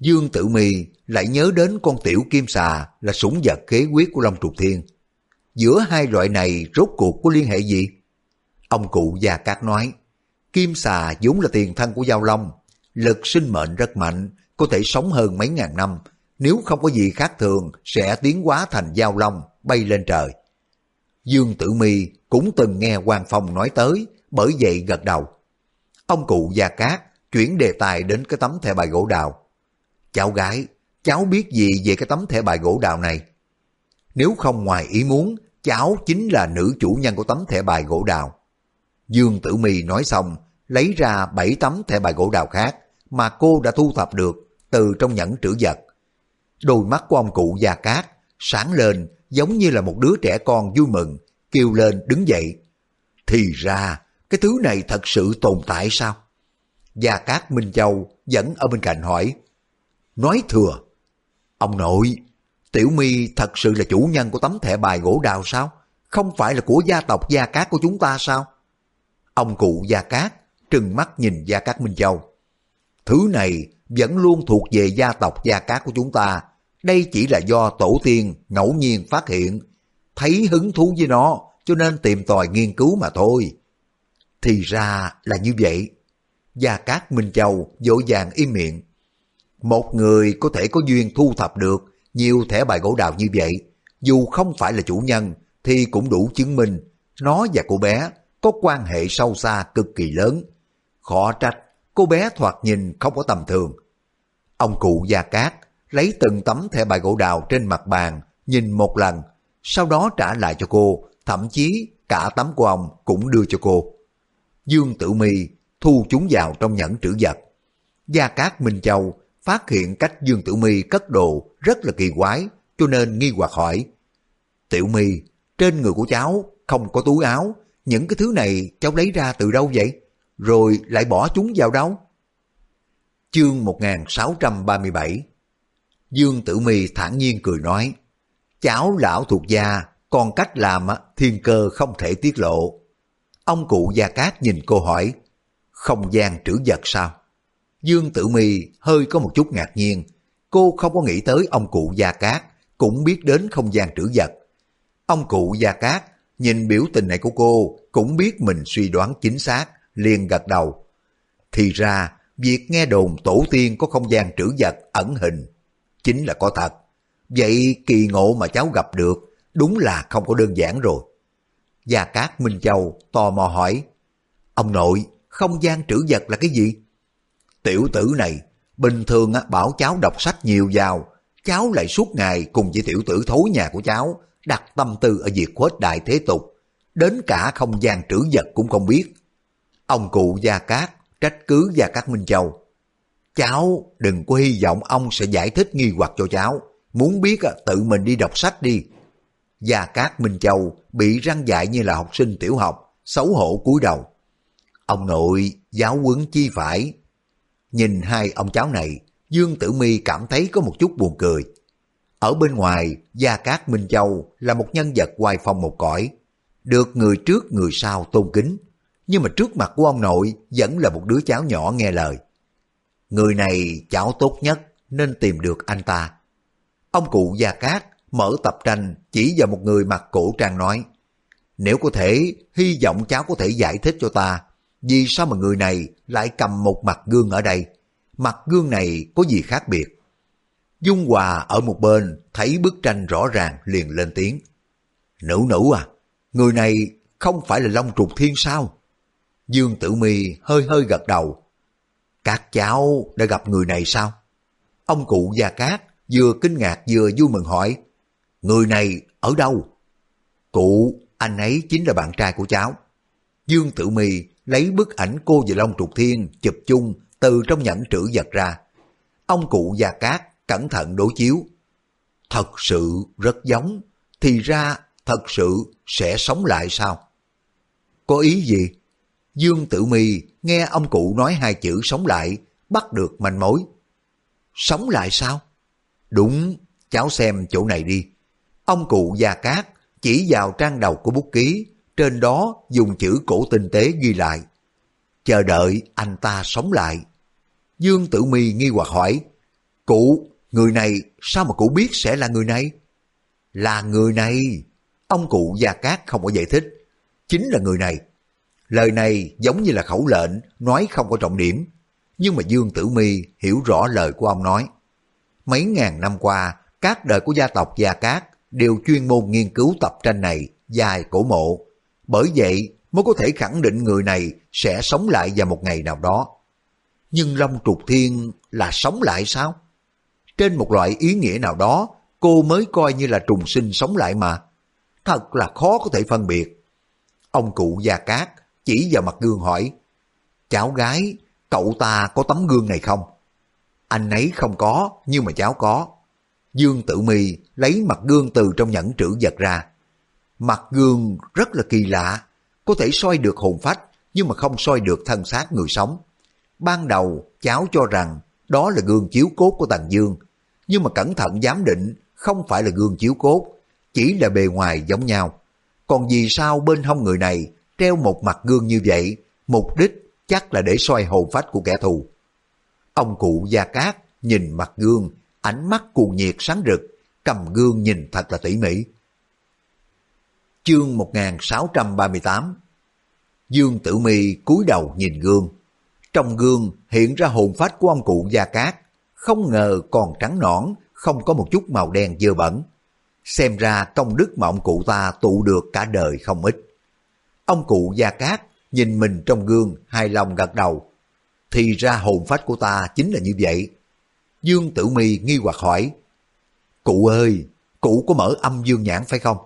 Dương Tử Mi lại nhớ đến con tiểu kim xà là súng vật kế quyết của Long Trục Thiên. Giữa hai loại này rốt cuộc có liên hệ gì? Ông cụ Gia Cát nói, kim xà vốn là tiền thân của Giao Long, lực sinh mệnh rất mạnh, có thể sống hơn mấy ngàn năm, nếu không có gì khác thường sẽ tiến hóa thành Giao Long, bay lên trời. Dương Tử Mi cũng từng nghe Hoàng Phong nói tới, bởi vậy gật đầu. Ông cụ Gia Cát chuyển đề tài đến cái tấm thẻ bài gỗ đào. Cháu gái, cháu biết gì về cái tấm thẻ bài gỗ đào này? Nếu không ngoài ý muốn, cháu chính là nữ chủ nhân của tấm thẻ bài gỗ đào. Dương Tử Mi nói xong, lấy ra bảy tấm thẻ bài gỗ đào khác mà cô đã thu thập được từ trong nhẫn trữ vật. Đôi mắt của ông cụ Gia Cát sáng lên giống như là một đứa trẻ con vui mừng, kêu lên đứng dậy. Thì ra, cái thứ này thật sự tồn tại sao? Gia Cát Minh Châu vẫn ở bên cạnh hỏi. Nói thừa, ông nội, Tiểu My thật sự là chủ nhân của tấm thẻ bài gỗ đào sao? Không phải là của gia tộc Gia Cát của chúng ta sao? Ông cụ Gia Cát trừng mắt nhìn Gia Cát Minh Châu. Thứ này vẫn luôn thuộc về gia tộc Gia Cát của chúng ta. Đây chỉ là do tổ tiên ngẫu nhiên phát hiện, thấy hứng thú với nó cho nên tìm tòi nghiên cứu mà thôi. Thì ra là như vậy. Gia Cát Minh Châu dỗ dàng im miệng. Một người có thể có duyên thu thập được nhiều thẻ bài gỗ đào như vậy, dù không phải là chủ nhân thì cũng đủ chứng minh nó và cô bé có quan hệ sâu xa cực kỳ lớn. Khó trách, cô bé thoạt nhìn không có tầm thường. Ông cụ Gia Cát lấy từng tấm thẻ bài gỗ đào trên mặt bàn, nhìn một lần, sau đó trả lại cho cô, thậm chí cả tấm của ông cũng đưa cho cô. Dương Tử Mi thu chúng vào trong nhẫn trữ vật. Gia Cát Minh Châu phát hiện cách Dương Tử Mi cất đồ rất là kỳ quái, cho nên nghi hoặc hỏi. Tiểu Mi, trên người của cháu không có túi áo, những cái thứ này cháu lấy ra từ đâu vậy? Rồi lại bỏ chúng vào đâu? Chương 1637 Dương Tử Mi thản nhiên cười nói, cháu lão thuộc gia, còn cách làm thiên cơ không thể tiết lộ. Ông cụ Gia Cát nhìn cô hỏi, không gian trữ vật sao? Dương Tử Mi hơi có một chút ngạc nhiên, cô không có nghĩ tới ông cụ Gia Cát cũng biết đến không gian trữ vật. Ông cụ Gia Cát nhìn biểu tình này của cô cũng biết mình suy đoán chính xác, liền gật đầu. Thì ra, việc nghe đồn tổ tiên có không gian trữ vật ẩn hình, chính là có thật. Vậy kỳ ngộ mà cháu gặp được, đúng là không có đơn giản rồi. Gia Cát Minh Châu tò mò hỏi, Ông nội, không gian trữ vật là cái gì? Tiểu tử này, bình thường bảo cháu đọc sách nhiều vào, cháu lại suốt ngày cùng với tiểu tử thối nhà của cháu, đặt tâm tư ở việc khuếch đại thế tục, đến cả không gian trữ vật cũng không biết. Ông cụ Gia Cát trách cứ Gia Cát Minh Châu. Cháu đừng có hy vọng ông sẽ giải thích nghi hoặc cho cháu, muốn biết tự mình đi đọc sách đi. Gia Cát Minh Châu bị răng dạy như là học sinh tiểu học, xấu hổ cúi đầu. Ông nội giáo huấn chi phải. Nhìn hai ông cháu này, Dương Tử Mi cảm thấy có một chút buồn cười. Ở bên ngoài, Gia Cát Minh Châu là một nhân vật hoài phong một cõi, được người trước người sau tôn kính, nhưng mà trước mặt của ông nội vẫn là một đứa cháu nhỏ nghe lời. Người này cháu tốt nhất nên tìm được anh ta. Ông cụ Gia Cát mở tập tranh chỉ vào một người mặc cổ trang nói, nếu có thể, hy vọng cháu có thể giải thích cho ta, vì sao mà người này lại cầm một mặt gương ở đây? Mặt gương này có gì khác biệt? Dung Hòa ở một bên thấy bức tranh rõ ràng liền lên tiếng. Nữ nữ à, người này không phải là Long Trục Thiên sao? Dương Tử Mi hơi hơi gật đầu. Các cháu đã gặp người này sao? Ông cụ Gia Cát vừa kinh ngạc vừa vui mừng hỏi. Người này ở đâu? Cụ, anh ấy chính là bạn trai của cháu. Dương Tử mì lấy bức ảnh cô và Long Trục Thiên chụp chung từ trong nhẫn trữ vật ra. Ông cụ Gia Cát cẩn thận đối chiếu. Thật sự rất giống, thì ra thật sự sẽ sống lại sao? Có ý gì? Dương Tử Mi nghe ông cụ nói hai chữ sống lại, bắt được manh mối. Sống lại sao? Đúng, cháu xem chỗ này đi. Ông cụ Gia Cát chỉ vào trang đầu của bút ký, trên đó dùng chữ cổ tinh tế ghi lại. Chờ đợi anh ta sống lại. Dương Tử Mi nghi hoặc hỏi, Cụ, người này sao mà cụ biết sẽ là người này? Là người này. Ông cụ Gia Cát không có giải thích. Chính là người này. Lời này giống như là khẩu lệnh, nói không có trọng điểm. Nhưng mà Dương Tử Mi hiểu rõ lời của ông nói. Mấy ngàn năm qua, các đời của gia tộc Gia Cát đều chuyên môn nghiên cứu tập tranh này dài cổ mộ. Bởi vậy mới có thể khẳng định người này sẽ sống lại vào một ngày nào đó. Nhưng Long Trục Thiên là sống lại sao? Trên một loại ý nghĩa nào đó, cô mới coi như là trùng sinh sống lại mà. Thật là khó có thể phân biệt. Ông cụ Gia Cát chỉ vào mặt gương hỏi, Cháu gái, cậu ta có tấm gương này không? Anh ấy không có, nhưng mà cháu có. Dương Tử Mi lấy mặt gương từ trong nhẫn trữ vật ra. Mặt gương rất là kỳ lạ, có thể soi được hồn phách, nhưng mà không soi được thân xác người sống. Ban đầu, cháu cho rằng đó là gương chiếu cốt của Tần Dương, nhưng mà cẩn thận giám định không phải là gương chiếu cốt, chỉ là bề ngoài giống nhau. Còn vì sao bên hông người này treo một mặt gương như vậy, mục đích chắc là để soi hồn phách của kẻ thù. Ông cụ Gia Cát nhìn mặt gương, ánh mắt cuồng nhiệt sáng rực, cầm gương nhìn thật là tỉ mỉ. Chương 1638 Dương Tử Mi cúi đầu nhìn gương. Trong gương hiện ra hồn phách của ông cụ Gia Cát, không ngờ còn trắng nõn, không có một chút màu đen dơ bẩn. Xem ra công đức mà ông cụ ta tụ được cả đời không ít. Ông cụ Gia Cát nhìn mình trong gương hài lòng gật đầu. Thì ra hồn phách của ta chính là như vậy. Dương Tử Mi nghi hoặc hỏi, Cụ ơi, cụ có mở âm dương nhãn phải không?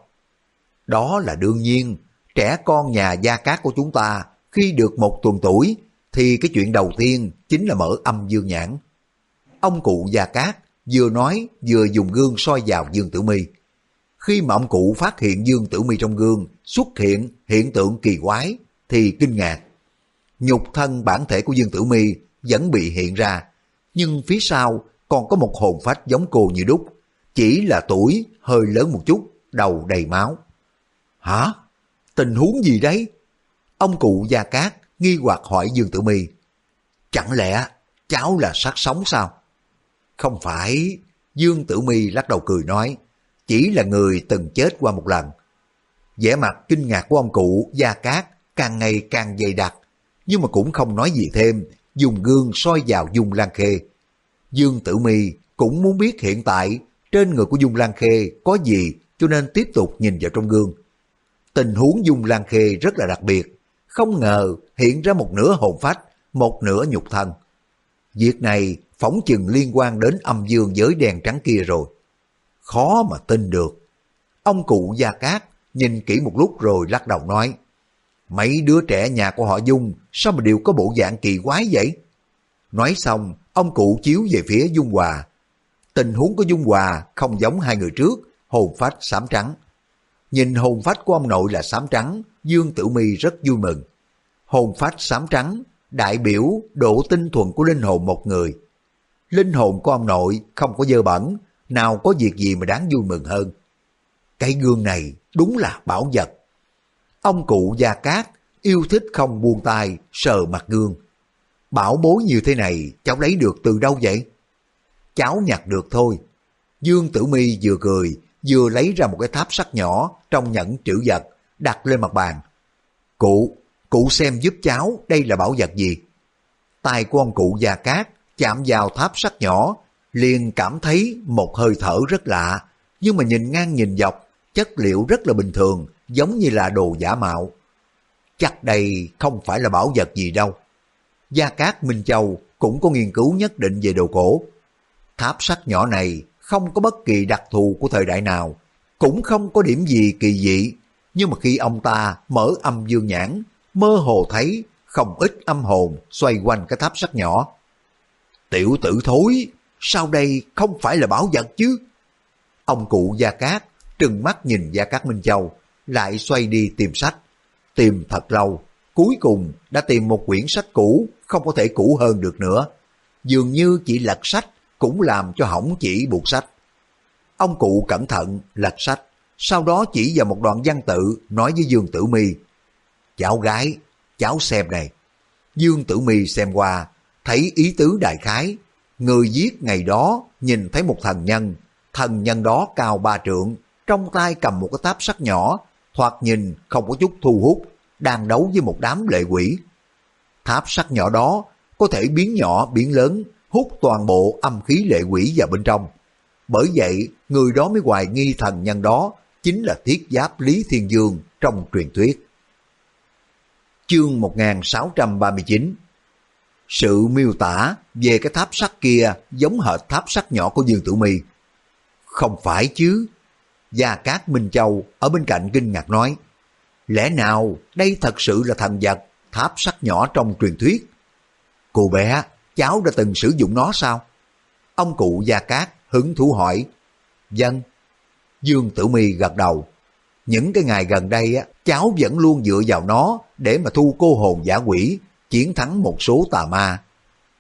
Đó là đương nhiên, trẻ con nhà Gia Cát của chúng ta khi được một tuần tuổi thì cái chuyện đầu tiên chính là mở âm dương nhãn. Ông cụ Gia Cát vừa nói vừa dùng gương soi vào Dương Tử Mi. Khi mà ông cụ phát hiện Dương Tử Mi trong gương xuất hiện hiện tượng kỳ quái thì kinh ngạc. Nhục thân bản thể của Dương Tử Mi vẫn bị hiện ra, nhưng phía sau còn có một hồn phách giống cô như đúc, chỉ là tuổi hơi lớn một chút, đầu đầy máu. Hả? Tình huống gì đấy? Ông cụ Gia Cát nghi hoặc hỏi Dương Tử Mi. Chẳng lẽ cháu là sát sống sao? Không phải, Dương Tử Mi lắc đầu cười nói, chỉ là người từng chết qua một lần. vẻ mặt kinh ngạc của ông cụ Gia Cát càng ngày càng dày đặc, nhưng mà cũng không nói gì thêm, dùng gương soi vào Dung Lan Khê. Dương Tử Mi cũng muốn biết hiện tại trên người của Dung Lan Khê có gì cho nên tiếp tục nhìn vào trong gương. Tình huống Dung Lan Khê rất là đặc biệt, không ngờ hiện ra một nửa hồn phách, một nửa nhục thân. Việc này phóng chừng liên quan đến âm dương giới đèn trắng kia rồi. Khó mà tin được. Ông cụ Gia Cát nhìn kỹ một lúc rồi lắc đầu nói, mấy đứa trẻ nhà của họ Dung sao mà đều có bộ dạng kỳ quái vậy? Nói xong, ông cụ chiếu về phía Dung Hòa. Tình huống của Dung Hòa không giống hai người trước, hồn phách xám trắng. Nhìn hồn phách của ông nội là xám trắng, Dương Tử Mi rất vui mừng. Hồn phách xám trắng đại biểu độ tinh thuần của linh hồn một người. Linh hồn của ông nội không có dơ bẩn, nào có việc gì mà đáng vui mừng hơn. Cái gương này đúng là bảo vật. Ông cụ Gia Cát yêu thích không buông tay sờ mặt gương. Bảo bối như thế này cháu lấy được từ đâu vậy? Cháu nhặt được thôi. Dương Tử Mi vừa cười, vừa lấy ra một cái tháp sắt nhỏ trong nhẫn trữ vật, đặt lên mặt bàn. Cụ, cụ xem giúp cháu đây là bảo vật gì? Tay của ông cụ Gia Cát chạm vào tháp sắt nhỏ, liền cảm thấy một hơi thở rất lạ, nhưng mà nhìn ngang nhìn dọc, chất liệu rất là bình thường, giống như là đồ giả mạo. Chắc đây không phải là bảo vật gì đâu. Gia Cát Minh Châu cũng có nghiên cứu nhất định về đồ cổ. Tháp sắt nhỏ này không có bất kỳ đặc thù của thời đại nào, cũng không có điểm gì kỳ dị, nhưng mà khi ông ta mở âm dương nhãn, mơ hồ thấy không ít âm hồn xoay quanh cái tháp sắt nhỏ. Tiểu tử thối, sao đây không phải là bảo vật chứ? Ông cụ Gia Cát trừng mắt nhìn Gia Cát Minh Châu, lại xoay đi tìm sách. Tìm thật lâu, cuối cùng đã tìm một quyển sách cũ, không có thể cũ hơn được nữa. Dường như chỉ lật sách cũng làm cho hỏng chỉ buộc sách. Ông cụ cẩn thận lật sách, sau đó chỉ vào một đoạn văn tự nói với Dương Tử Mi Cháu gái, cháu xem này. Dương Tử Mi xem qua, thấy ý tứ đại khái. Người giết ngày đó nhìn thấy một thần nhân, thần nhân đó cao ba trượng, trong tay cầm một cái táp sắt nhỏ, thoạt nhìn không có chút thu hút, đang đấu với một đám lệ quỷ. Tháp sắt nhỏ đó có thể biến nhỏ biến lớn, hút toàn bộ âm khí lệ quỷ vào bên trong. Bởi vậy, người đó mới hoài nghi thần nhân đó chính là thiết giáp Lý Thiên Dương trong truyền thuyết. Chương 1639 sự miêu tả về cái tháp sắt kia giống hệt tháp sắt nhỏ của Dương Tử Mi. Không phải chứ. Gia Cát Minh Châu ở bên cạnh kinh ngạc nói Lẽ nào đây thật sự là thần vật tháp sắt nhỏ trong truyền thuyết? Cô bé, cháu đã từng sử dụng nó sao? Ông cụ Gia Cát hứng thú hỏi. Dân. Dương Tử Mi gật đầu. Những cái ngày gần đây á, cháu vẫn luôn dựa vào nó để mà thu cô hồn giả quỷ, chiến thắng một số tà ma.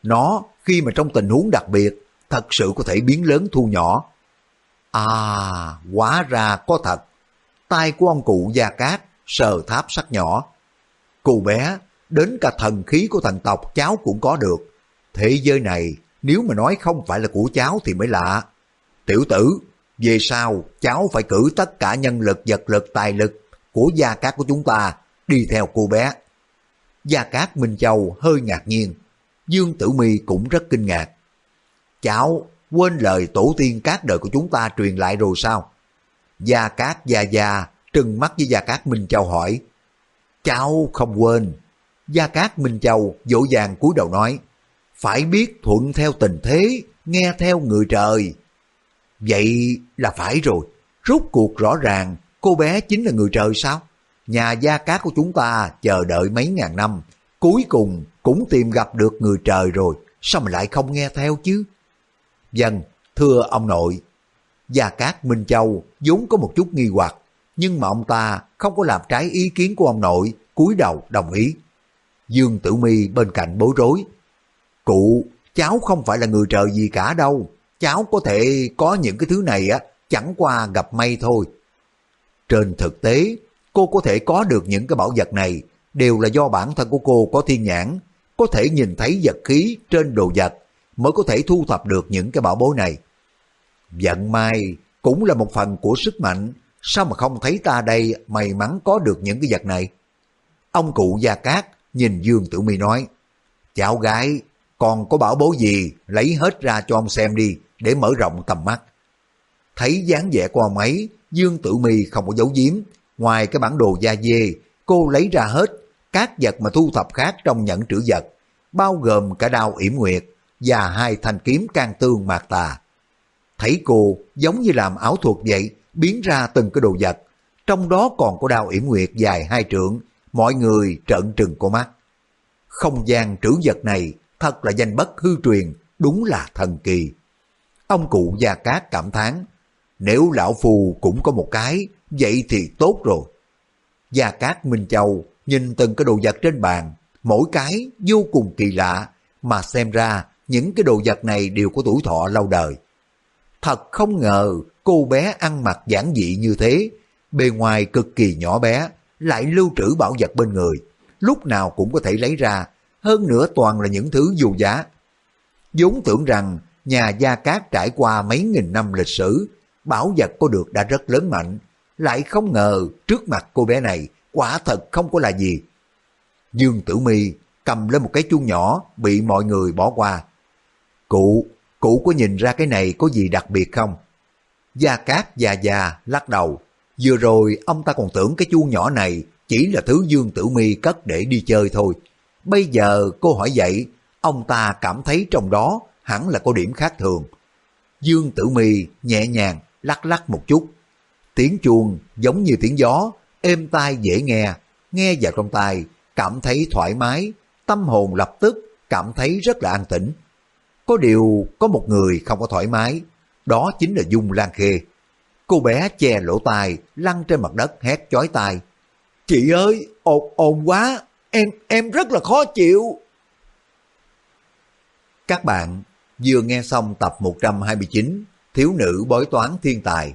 Nó khi mà trong tình huống đặc biệt, thật sự có thể biến lớn thu nhỏ. À, quá ra có thật. Tay của ông cụ Gia Cát sờ tháp sắt nhỏ. Cô bé, đến cả thần khí của thần tộc cháu cũng có được. Thế giới này, nếu mà nói không phải là của cháu thì mới lạ. Tiểu tử, về sau cháu phải cử tất cả nhân lực, vật lực, tài lực của gia cát của chúng ta đi theo cô bé. Gia Cát Minh Châu hơi ngạc nhiên, Dương Tử Mi cũng rất kinh ngạc. Cháu quên lời tổ tiên các đời của chúng ta truyền lại rồi sao? Gia Cát Gia Gia trừng mắt với Gia Cát Minh Châu hỏi. Cháu không quên. Gia Cát Minh Châu dỗ dàng cúi đầu nói, phải biết thuận theo tình thế, nghe theo người trời. Vậy là phải rồi, rốt cuộc rõ ràng cô bé chính là người trời sao? Nhà gia cát của chúng ta chờ đợi mấy ngàn năm, cuối cùng cũng tìm gặp được người trời rồi, sao mà lại không nghe theo chứ? Dân, thưa ông nội, Gia Cát Minh Châu vốn có một chút nghi hoặc, nhưng mà ông ta không có làm trái ý kiến của ông nội, cúi đầu đồng ý. Dương Tử Mi bên cạnh bối rối. Cụ, cháu không phải là người trời gì cả đâu, cháu có thể có những cái thứ này á, chẳng qua gặp may thôi. Trên thực tế, cô có thể có được những cái bảo vật này đều là do bản thân của cô có thiên nhãn, có thể nhìn thấy vật khí trên đồ vật mới có thể thu thập được những cái bảo bối này. Vận may cũng là một phần của sức mạnh, sao mà không thấy ta đây may mắn có được những cái vật này? Ông cụ Gia Cát nhìn Dương Tử Mi nói, cháu gái, còn có bảo bối gì lấy hết ra cho ông xem đi để mở rộng tầm mắt. Thấy dáng vẻ của ông ấy, Dương Tử Mi không có giấu giếm, ngoài cái bản đồ da dê, cô lấy ra hết các vật mà thu thập khác trong nhẫn trữ vật, bao gồm cả đao yểm nguyệt và hai thanh kiếm can tương mạc tà. Thấy cô giống như làm ảo thuật vậy, biến ra từng cái đồ vật, trong đó còn có đao yểm nguyệt dài hai trượng, mọi người trợn trừng cô mắt. Không gian trữ vật này thật là danh bất hư truyền, đúng là thần kỳ. Ông cụ Gia Cát cảm thán, nếu lão phù cũng có một cái, vậy thì tốt rồi. Gia Cát Minh Châu nhìn từng cái đồ vật trên bàn, mỗi cái vô cùng kỳ lạ, mà xem ra những cái đồ vật này đều có tuổi thọ lâu đời. Thật không ngờ cô bé ăn mặc giản dị như thế, bề ngoài cực kỳ nhỏ bé, lại lưu trữ bảo vật bên người, lúc nào cũng có thể lấy ra, hơn nữa toàn là những thứ dù giá. vốn tưởng rằng nhà Gia Cát trải qua mấy nghìn năm lịch sử, bảo vật có được đã rất lớn mạnh, lại không ngờ trước mặt cô bé này quả thật không có là gì. Dương Tử Mi cầm lên một cái chuông nhỏ bị mọi người bỏ qua. Cụ, cụ có nhìn ra cái này có gì đặc biệt không? Gia Cát già già lắc đầu. Vừa rồi ông ta còn tưởng cái chuông nhỏ này chỉ là thứ Dương Tử Mi cất để đi chơi thôi. Bây giờ cô hỏi vậy, ông ta cảm thấy trong đó hẳn là có điểm khác thường. Dương Tử Mi nhẹ nhàng lắc lắc một chút. Tiếng chuông giống như tiếng gió, êm tai dễ nghe, nghe vào trong tai, cảm thấy thoải mái, tâm hồn lập tức cảm thấy rất là an tĩnh. Có điều có một người không có thoải mái, đó chính là Dung Lan Khê. Cô bé che lỗ tai, lăn trên mặt đất hét chói tai. Chị ơi, ồn ồn quá, em, em rất là khó chịu. Các bạn vừa nghe xong tập 129 Thiếu nữ bói toán thiên tài.